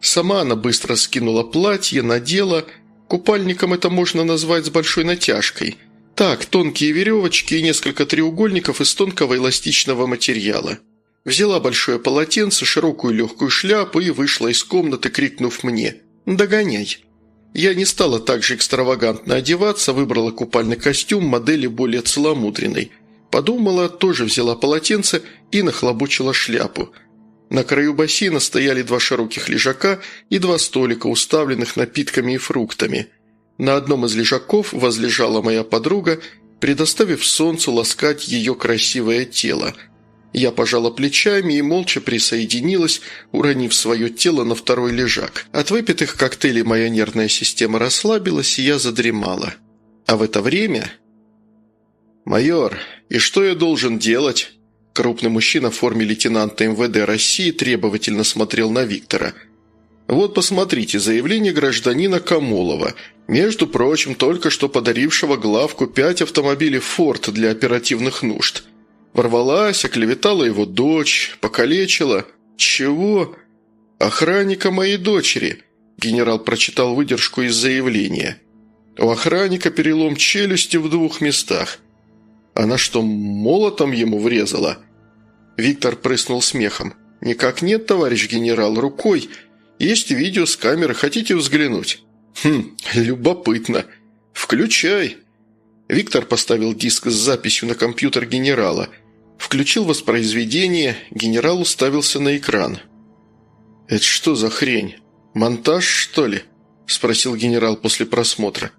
Сама она быстро скинула платье, надела. Купальником это можно назвать с большой натяжкой. Так, тонкие веревочки и несколько треугольников из тонкого эластичного материала. Взяла большое полотенце, широкую легкую шляпу и вышла из комнаты, крикнув мне «Догоняй». Я не стала так же экстравагантно одеваться, выбрала купальный костюм модели более целомудренной. Подумала, тоже взяла полотенце и нахлобучила шляпу. На краю бассейна стояли два широких лежака и два столика, уставленных напитками и фруктами. На одном из лежаков возлежала моя подруга, предоставив солнцу ласкать ее красивое тело – я пожала плечами и молча присоединилась, уронив свое тело на второй лежак. От выпитых коктейлей моя нервная система расслабилась, и я задремала. А в это время... «Майор, и что я должен делать?» Крупный мужчина в форме лейтенанта МВД России требовательно смотрел на Виктора. «Вот посмотрите, заявление гражданина Камолова, между прочим, только что подарившего главку пять автомобилей «Форд» для оперативных нужд». Ворвалась, оклеветала его дочь, покалечила. Чего? Охранника моей дочери. Генерал прочитал выдержку из заявления. У охранника перелом челюсти в двух местах. Она что, молотом ему врезала? Виктор прыснул смехом. «Никак нет, товарищ генерал, рукой. Есть видео с камеры, хотите взглянуть?» «Хм, любопытно. Включай». Виктор поставил диск с записью на компьютер генерала. Включил воспроизведение, генерал уставился на экран. «Это что за хрень? Монтаж, что ли?» – спросил генерал после просмотра.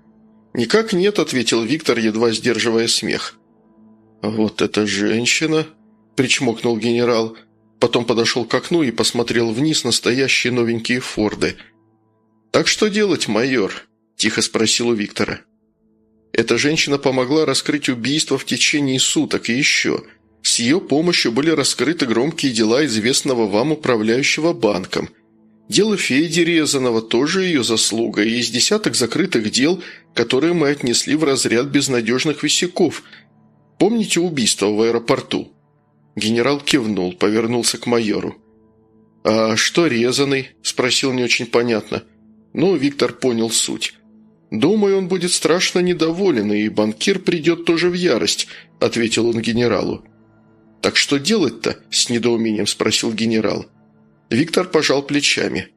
«Никак нет», – ответил Виктор, едва сдерживая смех. «Вот эта женщина!» – причмокнул генерал. Потом подошел к окну и посмотрел вниз на стоящие новенькие Форды. «Так что делать, майор?» – тихо спросил у Виктора. Эта женщина помогла раскрыть убийство в течение суток и еще. С ее помощью были раскрыты громкие дела известного вам управляющего банком. Дело Феди Резанова тоже ее заслуга, и из десяток закрытых дел, которые мы отнесли в разряд безнадежных висяков. Помните убийство в аэропорту?» Генерал кивнул, повернулся к майору. «А что резаный?» – спросил не очень понятно. Но Виктор понял суть. «Думаю, он будет страшно недоволен, и банкир придет тоже в ярость», – ответил он генералу. «Так что делать-то?» – с недоумением спросил генерал. Виктор пожал плечами.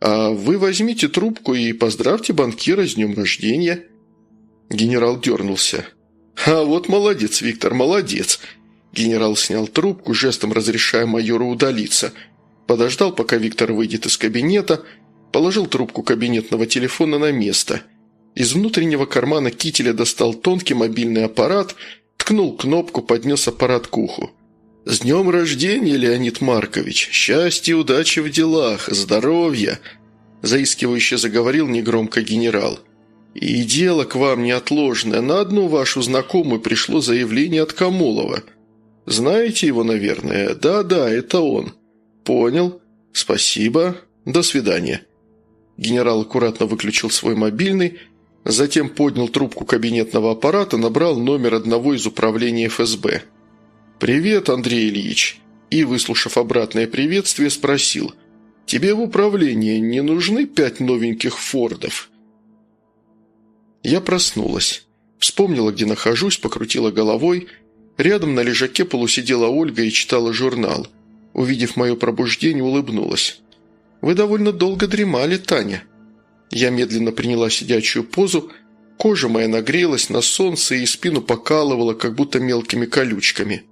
«А вы возьмите трубку и поздравьте банкира с днем рождения». Генерал дернулся. «А вот молодец, Виктор, молодец!» Генерал снял трубку, жестом разрешая майору удалиться. Подождал, пока Виктор выйдет из кабинета, положил трубку кабинетного телефона на место – из внутреннего кармана кителя достал тонкий мобильный аппарат, ткнул кнопку, поднес аппарат к уху. «С днем рождения, Леонид Маркович! Счастья, удачи в делах, здоровья!» Заискивающе заговорил негромко генерал. «И дело к вам неотложное. На одну вашу знакомую пришло заявление от Камулова. Знаете его, наверное? Да-да, это он. Понял. Спасибо. До свидания». Генерал аккуратно выключил свой мобильный Затем поднял трубку кабинетного аппарата, набрал номер одного из управления ФСБ. «Привет, Андрей Ильич!» И, выслушав обратное приветствие, спросил. «Тебе в управление не нужны пять новеньких Фордов?» Я проснулась. Вспомнила, где нахожусь, покрутила головой. Рядом на лежаке полусидела Ольга и читала журнал. Увидев мое пробуждение, улыбнулась. «Вы довольно долго дремали, Таня». Я медленно приняла сидячую позу, кожа моя нагрелась на солнце и спину покалывала, как будто мелкими колючками.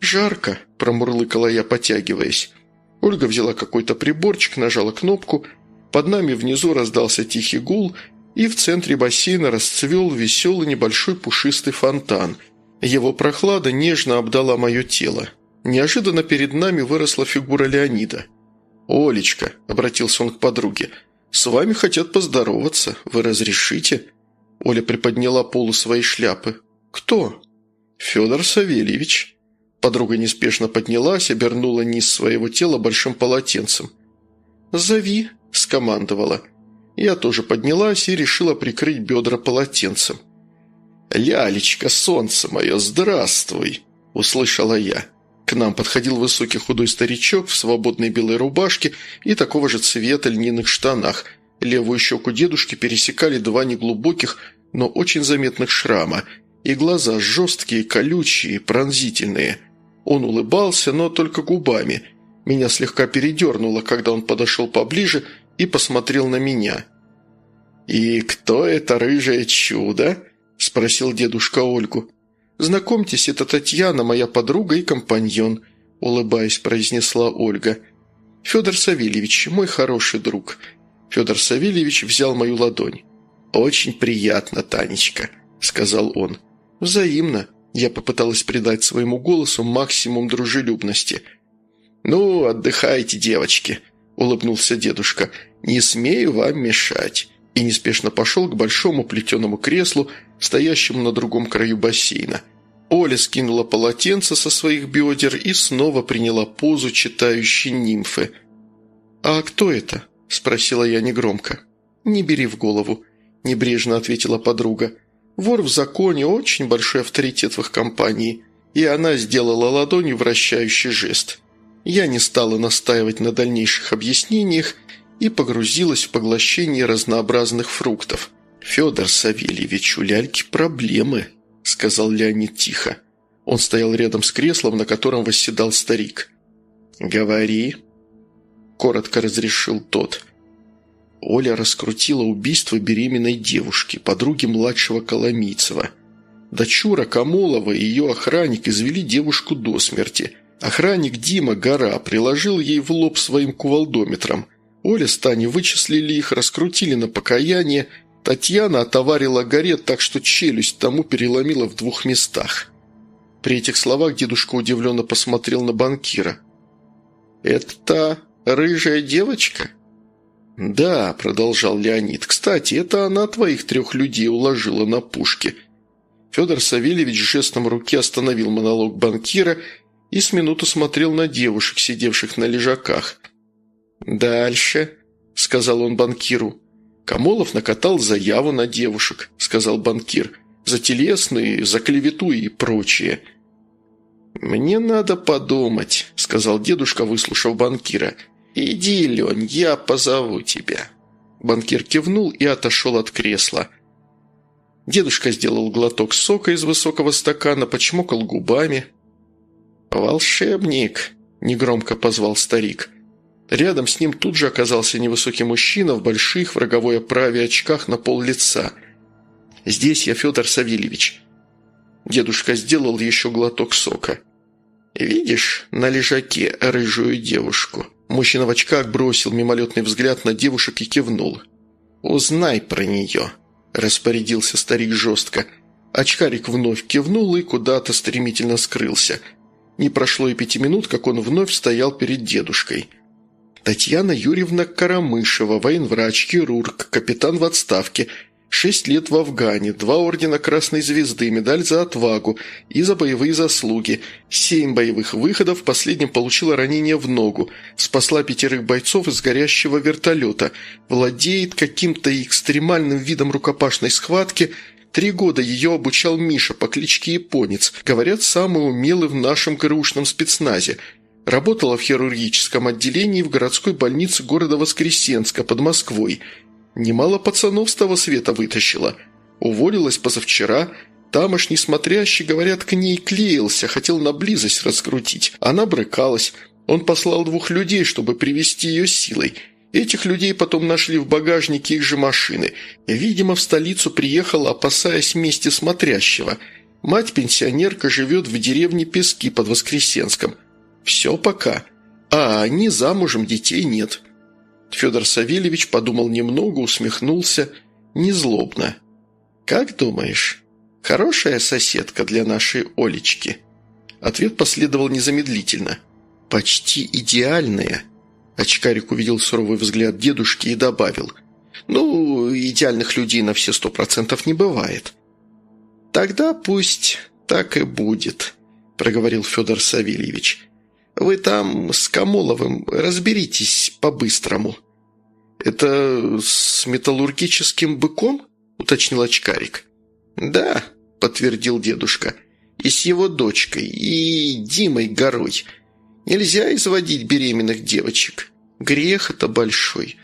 «Жарко», – промурлыкала я, потягиваясь. Ольга взяла какой-то приборчик, нажала кнопку, под нами внизу раздался тихий гул, и в центре бассейна расцвел веселый небольшой пушистый фонтан. Его прохлада нежно обдала мое тело. Неожиданно перед нами выросла фигура Леонида. «Олечка», – обратился он к подруге, – «С вами хотят поздороваться. Вы разрешите?» Оля приподняла полу своей шляпы. «Кто?» «Федор Савельевич». Подруга неспешно поднялась, обернула низ своего тела большим полотенцем. «Зови», – скомандовала. Я тоже поднялась и решила прикрыть бедра полотенцем. «Лялечка, солнце мое, здравствуй!» – услышала я. К нам подходил высокий худой старичок в свободной белой рубашке и такого же цвета льняных штанах. Левую щеку дедушки пересекали два неглубоких, но очень заметных шрама, и глаза жесткие, колючие, пронзительные. Он улыбался, но только губами. Меня слегка передернуло, когда он подошел поближе и посмотрел на меня. «И кто это рыжее чудо?» – спросил дедушка Ольгу. «Знакомьтесь, это Татьяна, моя подруга и компаньон», – улыбаясь, произнесла Ольга. «Федор Савельевич, мой хороший друг». Федор Савельевич взял мою ладонь. «Очень приятно, Танечка», – сказал он. «Взаимно», – я попыталась придать своему голосу максимум дружелюбности. «Ну, отдыхайте, девочки», – улыбнулся дедушка. «Не смею вам мешать» и неспешно пошел к большому плетеному креслу, стоящему на другом краю бассейна. Оля скинула полотенце со своих бедер и снова приняла позу читающей нимфы. «А кто это?» – спросила я негромко. «Не бери в голову», – небрежно ответила подруга. «Вор в законе – очень большой авторитет в их компании». И она сделала ладонью вращающий жест. Я не стала настаивать на дальнейших объяснениях и погрузилась в поглощение разнообразных фруктов. «Федор Савельевич, у ляльки проблемы», – сказал Леонид тихо. Он стоял рядом с креслом, на котором восседал старик. «Говори», – коротко разрешил тот. Оля раскрутила убийство беременной девушки, подруги младшего Коломийцева. Дочура Камолова и ее охранник извели девушку до смерти. Охранник Дима Гора приложил ей в лоб своим кувалдометром – Оля с Таней вычислили их, раскрутили на покаяние. Татьяна отоварила горе так, что челюсть тому переломила в двух местах. При этих словах дедушка удивленно посмотрел на банкира. «Это та рыжая девочка?» «Да», – продолжал Леонид. «Кстати, это она твоих трех людей уложила на пушке». Федор Савельевич жестом руки остановил монолог банкира и с минуту смотрел на девушек, сидевших на лежаках. «Дальше», – сказал он банкиру. «Камолов накатал заяву на девушек», – сказал банкир. «За телесные, за клевету и прочее». «Мне надо подумать», – сказал дедушка, выслушав банкира. «Иди, Лень, я позову тебя». Банкир кивнул и отошел от кресла. Дедушка сделал глоток сока из высокого стакана, почмокал губами. «Волшебник!» – негромко позвал старик. Рядом с ним тут же оказался невысокий мужчина в больших в роговой оправе очках на пол лица. «Здесь я Федор Савельевич». Дедушка сделал еще глоток сока. «Видишь на лежаке рыжую девушку?» Мужчина в очках бросил мимолетный взгляд на девушек и кивнул. «Узнай про нее», – распорядился старик жестко. Очкарик вновь кивнул и куда-то стремительно скрылся. Не прошло и пяти минут, как он вновь стоял перед дедушкой. Татьяна Юрьевна Карамышева, военврач, хирург, капитан в отставке – Шесть лет в Афгане, два ордена Красной Звезды, медаль за отвагу и за боевые заслуги, семь боевых выходов, последним получила ранение в ногу, спасла пятерых бойцов из горящего вертолета, владеет каким-то экстремальным видом рукопашной схватки, три года ее обучал Миша по кличке Японец, говорят, самый умелый в нашем ГРУшном спецназе, работала в хирургическом отделении в городской больнице города Воскресенска под Москвой – Немало пацанов с того света вытащила. Уволилась позавчера. Тамошний смотрящий, говорят, к ней клеился, хотел на близость раскрутить. Она брыкалась. Он послал двух людей, чтобы привести ее силой. Этих людей потом нашли в багажнике их же машины. Видимо, в столицу приехала, опасаясь мести смотрящего. Мать-пенсионерка живет в деревне Пески под Воскресенском. Все пока. А они замужем, детей нет. Федор Савельевич подумал немного, усмехнулся, незлобно. «Как думаешь, хорошая соседка для нашей Олечки?» Ответ последовал незамедлительно. «Почти идеальная». Очкарик увидел суровый взгляд дедушки и добавил. «Ну, идеальных людей на все сто процентов не бывает». «Тогда пусть так и будет», – проговорил Федор Савельевич. Вы там с Камоловым разберитесь по-быстрому». «Это с металлургическим быком?» – уточнил очкарик. «Да», – подтвердил дедушка. «И с его дочкой, и Димой Горой. Нельзя изводить беременных девочек. Грех это большой.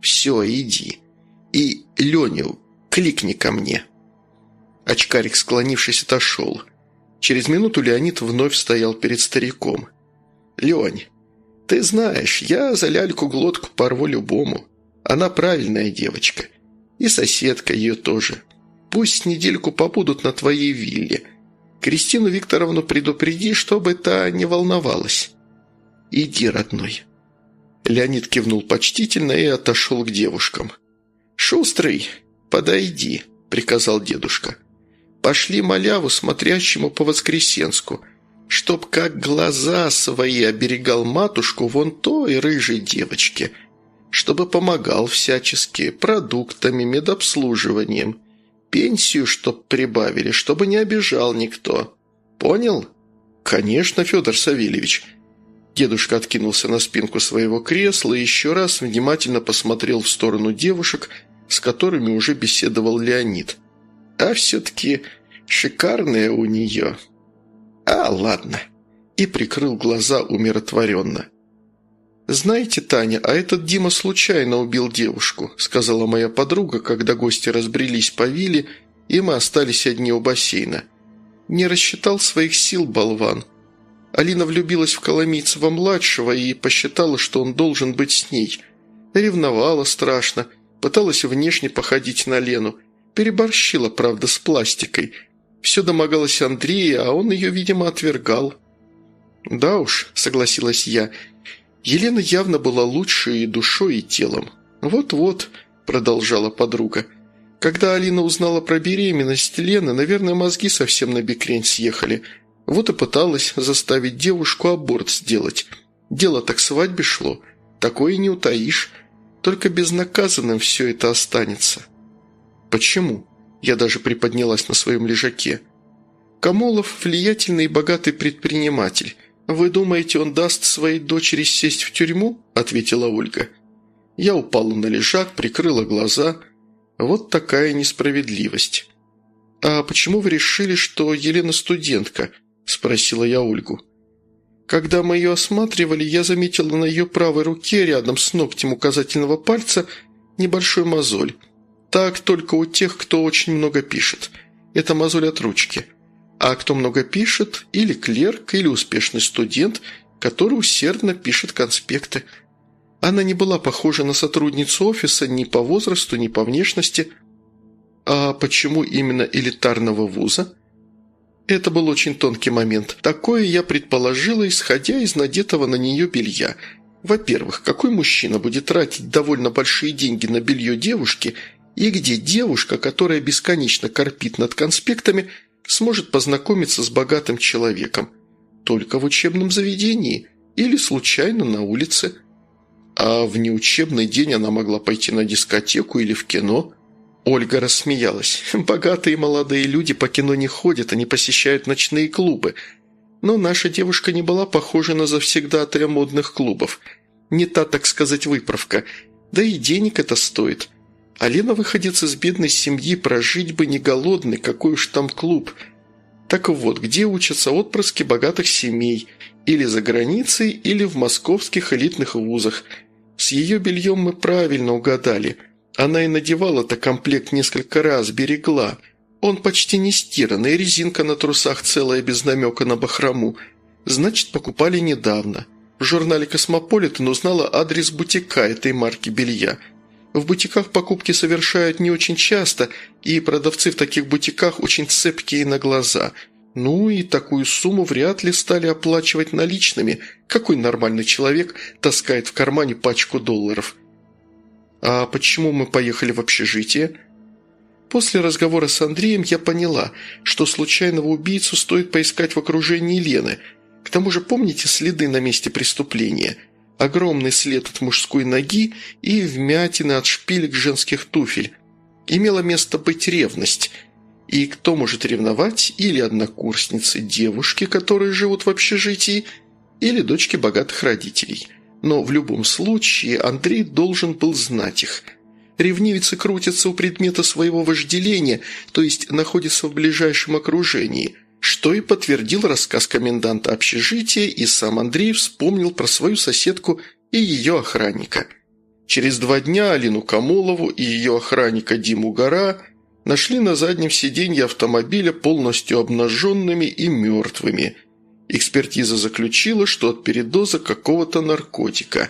Все, иди. И Леню кликни ко мне». Очкарик, склонившись, отошел. Через минуту Леонид вновь стоял перед стариком – «Лень, ты знаешь, я за ляльку глотку порву любому. Она правильная девочка. И соседка ее тоже. Пусть недельку побудут на твоей вилле. Кристину Викторовну предупреди, чтобы та не волновалась. Иди, родной». Леонид кивнул почтительно и отошел к девушкам. «Шустрый, подойди», — приказал дедушка. «Пошли маляву, смотрящему по Воскресенску чтоб как глаза свои оберегал матушку вон той рыжей девочке, чтобы помогал всячески продуктами, медобслуживанием, пенсию чтоб прибавили, чтобы не обижал никто. Понял? Конечно, Федор Савельевич. Дедушка откинулся на спинку своего кресла и еще раз внимательно посмотрел в сторону девушек, с которыми уже беседовал Леонид. А все-таки шикарная у нее «А, ладно», и прикрыл глаза умиротворенно. «Знаете, Таня, а этот Дима случайно убил девушку», сказала моя подруга, когда гости разбрелись по вилле, и мы остались одни у бассейна. «Не рассчитал своих сил, болван. Алина влюбилась в Коломийцева-младшего и посчитала, что он должен быть с ней. Ревновала страшно, пыталась внешне походить на Лену. Переборщила, правда, с пластикой. Все домогалось Андрея, а он ее, видимо, отвергал. «Да уж», — согласилась я, — «Елена явно была лучше и душой, и телом». «Вот-вот», — продолжала подруга, — «когда Алина узнала про беременность Лены, наверное, мозги совсем на бекрень съехали. Вот и пыталась заставить девушку аборт сделать. Дело так свадьбе шло. Такое не утаишь. Только безнаказанным все это останется». «Почему?» Я даже приподнялась на своем лежаке. «Камолов – влиятельный и богатый предприниматель. Вы думаете, он даст своей дочери сесть в тюрьму?» – ответила Ольга. Я упала на лежак, прикрыла глаза. Вот такая несправедливость. «А почему вы решили, что Елена студентка?» – спросила я Ольгу. Когда мы ее осматривали, я заметила на ее правой руке, рядом с ногтем указательного пальца, небольшой мозоль. Так только у тех, кто очень много пишет. Это мозоль от ручки. А кто много пишет, или клерк, или успешный студент, который усердно пишет конспекты. Она не была похожа на сотрудницу офиса ни по возрасту, ни по внешности. А почему именно элитарного вуза? Это был очень тонкий момент. Такое я предположила, исходя из надетого на нее белья. Во-первых, какой мужчина будет тратить довольно большие деньги на белье девушки, и где девушка, которая бесконечно корпит над конспектами, сможет познакомиться с богатым человеком? Только в учебном заведении или случайно на улице. А в неучебный день она могла пойти на дискотеку или в кино – Ольга рассмеялась. «Богатые молодые люди по кино не ходят, они посещают ночные клубы. Но наша девушка не была похожа на завсегдатая модных клубов. Не та, так сказать, выправка. Да и денег это стоит. А Лена выходец из бедной семьи, прожить бы не голодный, какой уж там клуб. Так вот, где учатся отпрыски богатых семей? Или за границей, или в московских элитных вузах. С ее бельем мы правильно угадали – она и надевала-то комплект несколько раз, берегла. Он почти не стиранный, резинка на трусах целая без намека на бахрому. Значит, покупали недавно. В журнале «Космополитен» узнала адрес бутика этой марки белья. В бутиках покупки совершают не очень часто, и продавцы в таких бутиках очень цепкие на глаза. Ну и такую сумму вряд ли стали оплачивать наличными. Какой нормальный человек таскает в кармане пачку долларов – «А почему мы поехали в общежитие?» После разговора с Андреем я поняла, что случайного убийцу стоит поискать в окружении Лены. К тому же помните следы на месте преступления? Огромный след от мужской ноги и вмятины от шпилек женских туфель. Имела место быть ревность. И кто может ревновать? Или однокурсницы, девушки, которые живут в общежитии, или дочки богатых родителей – но в любом случае Андрей должен был знать их. Ревнивицы крутятся у предмета своего вожделения, то есть находятся в ближайшем окружении, что и подтвердил рассказ коменданта общежития, и сам Андрей вспомнил про свою соседку и ее охранника. Через два дня Алину Камолову и ее охранника Диму Гора нашли на заднем сиденье автомобиля полностью обнаженными и мертвыми – Экспертиза заключила, что от передоза какого-то наркотика.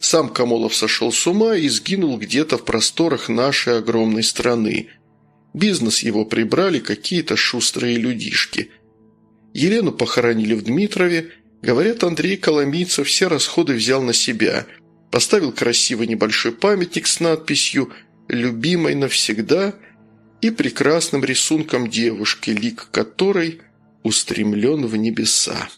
Сам Камолов сошел с ума и сгинул где-то в просторах нашей огромной страны. Бизнес его прибрали какие-то шустрые людишки. Елену похоронили в Дмитрове. Говорят, Андрей Коломийцев все расходы взял на себя. Поставил красивый небольшой памятник с надписью «Любимой навсегда» и прекрасным рисунком девушки, лик которой – устремлен в небеса.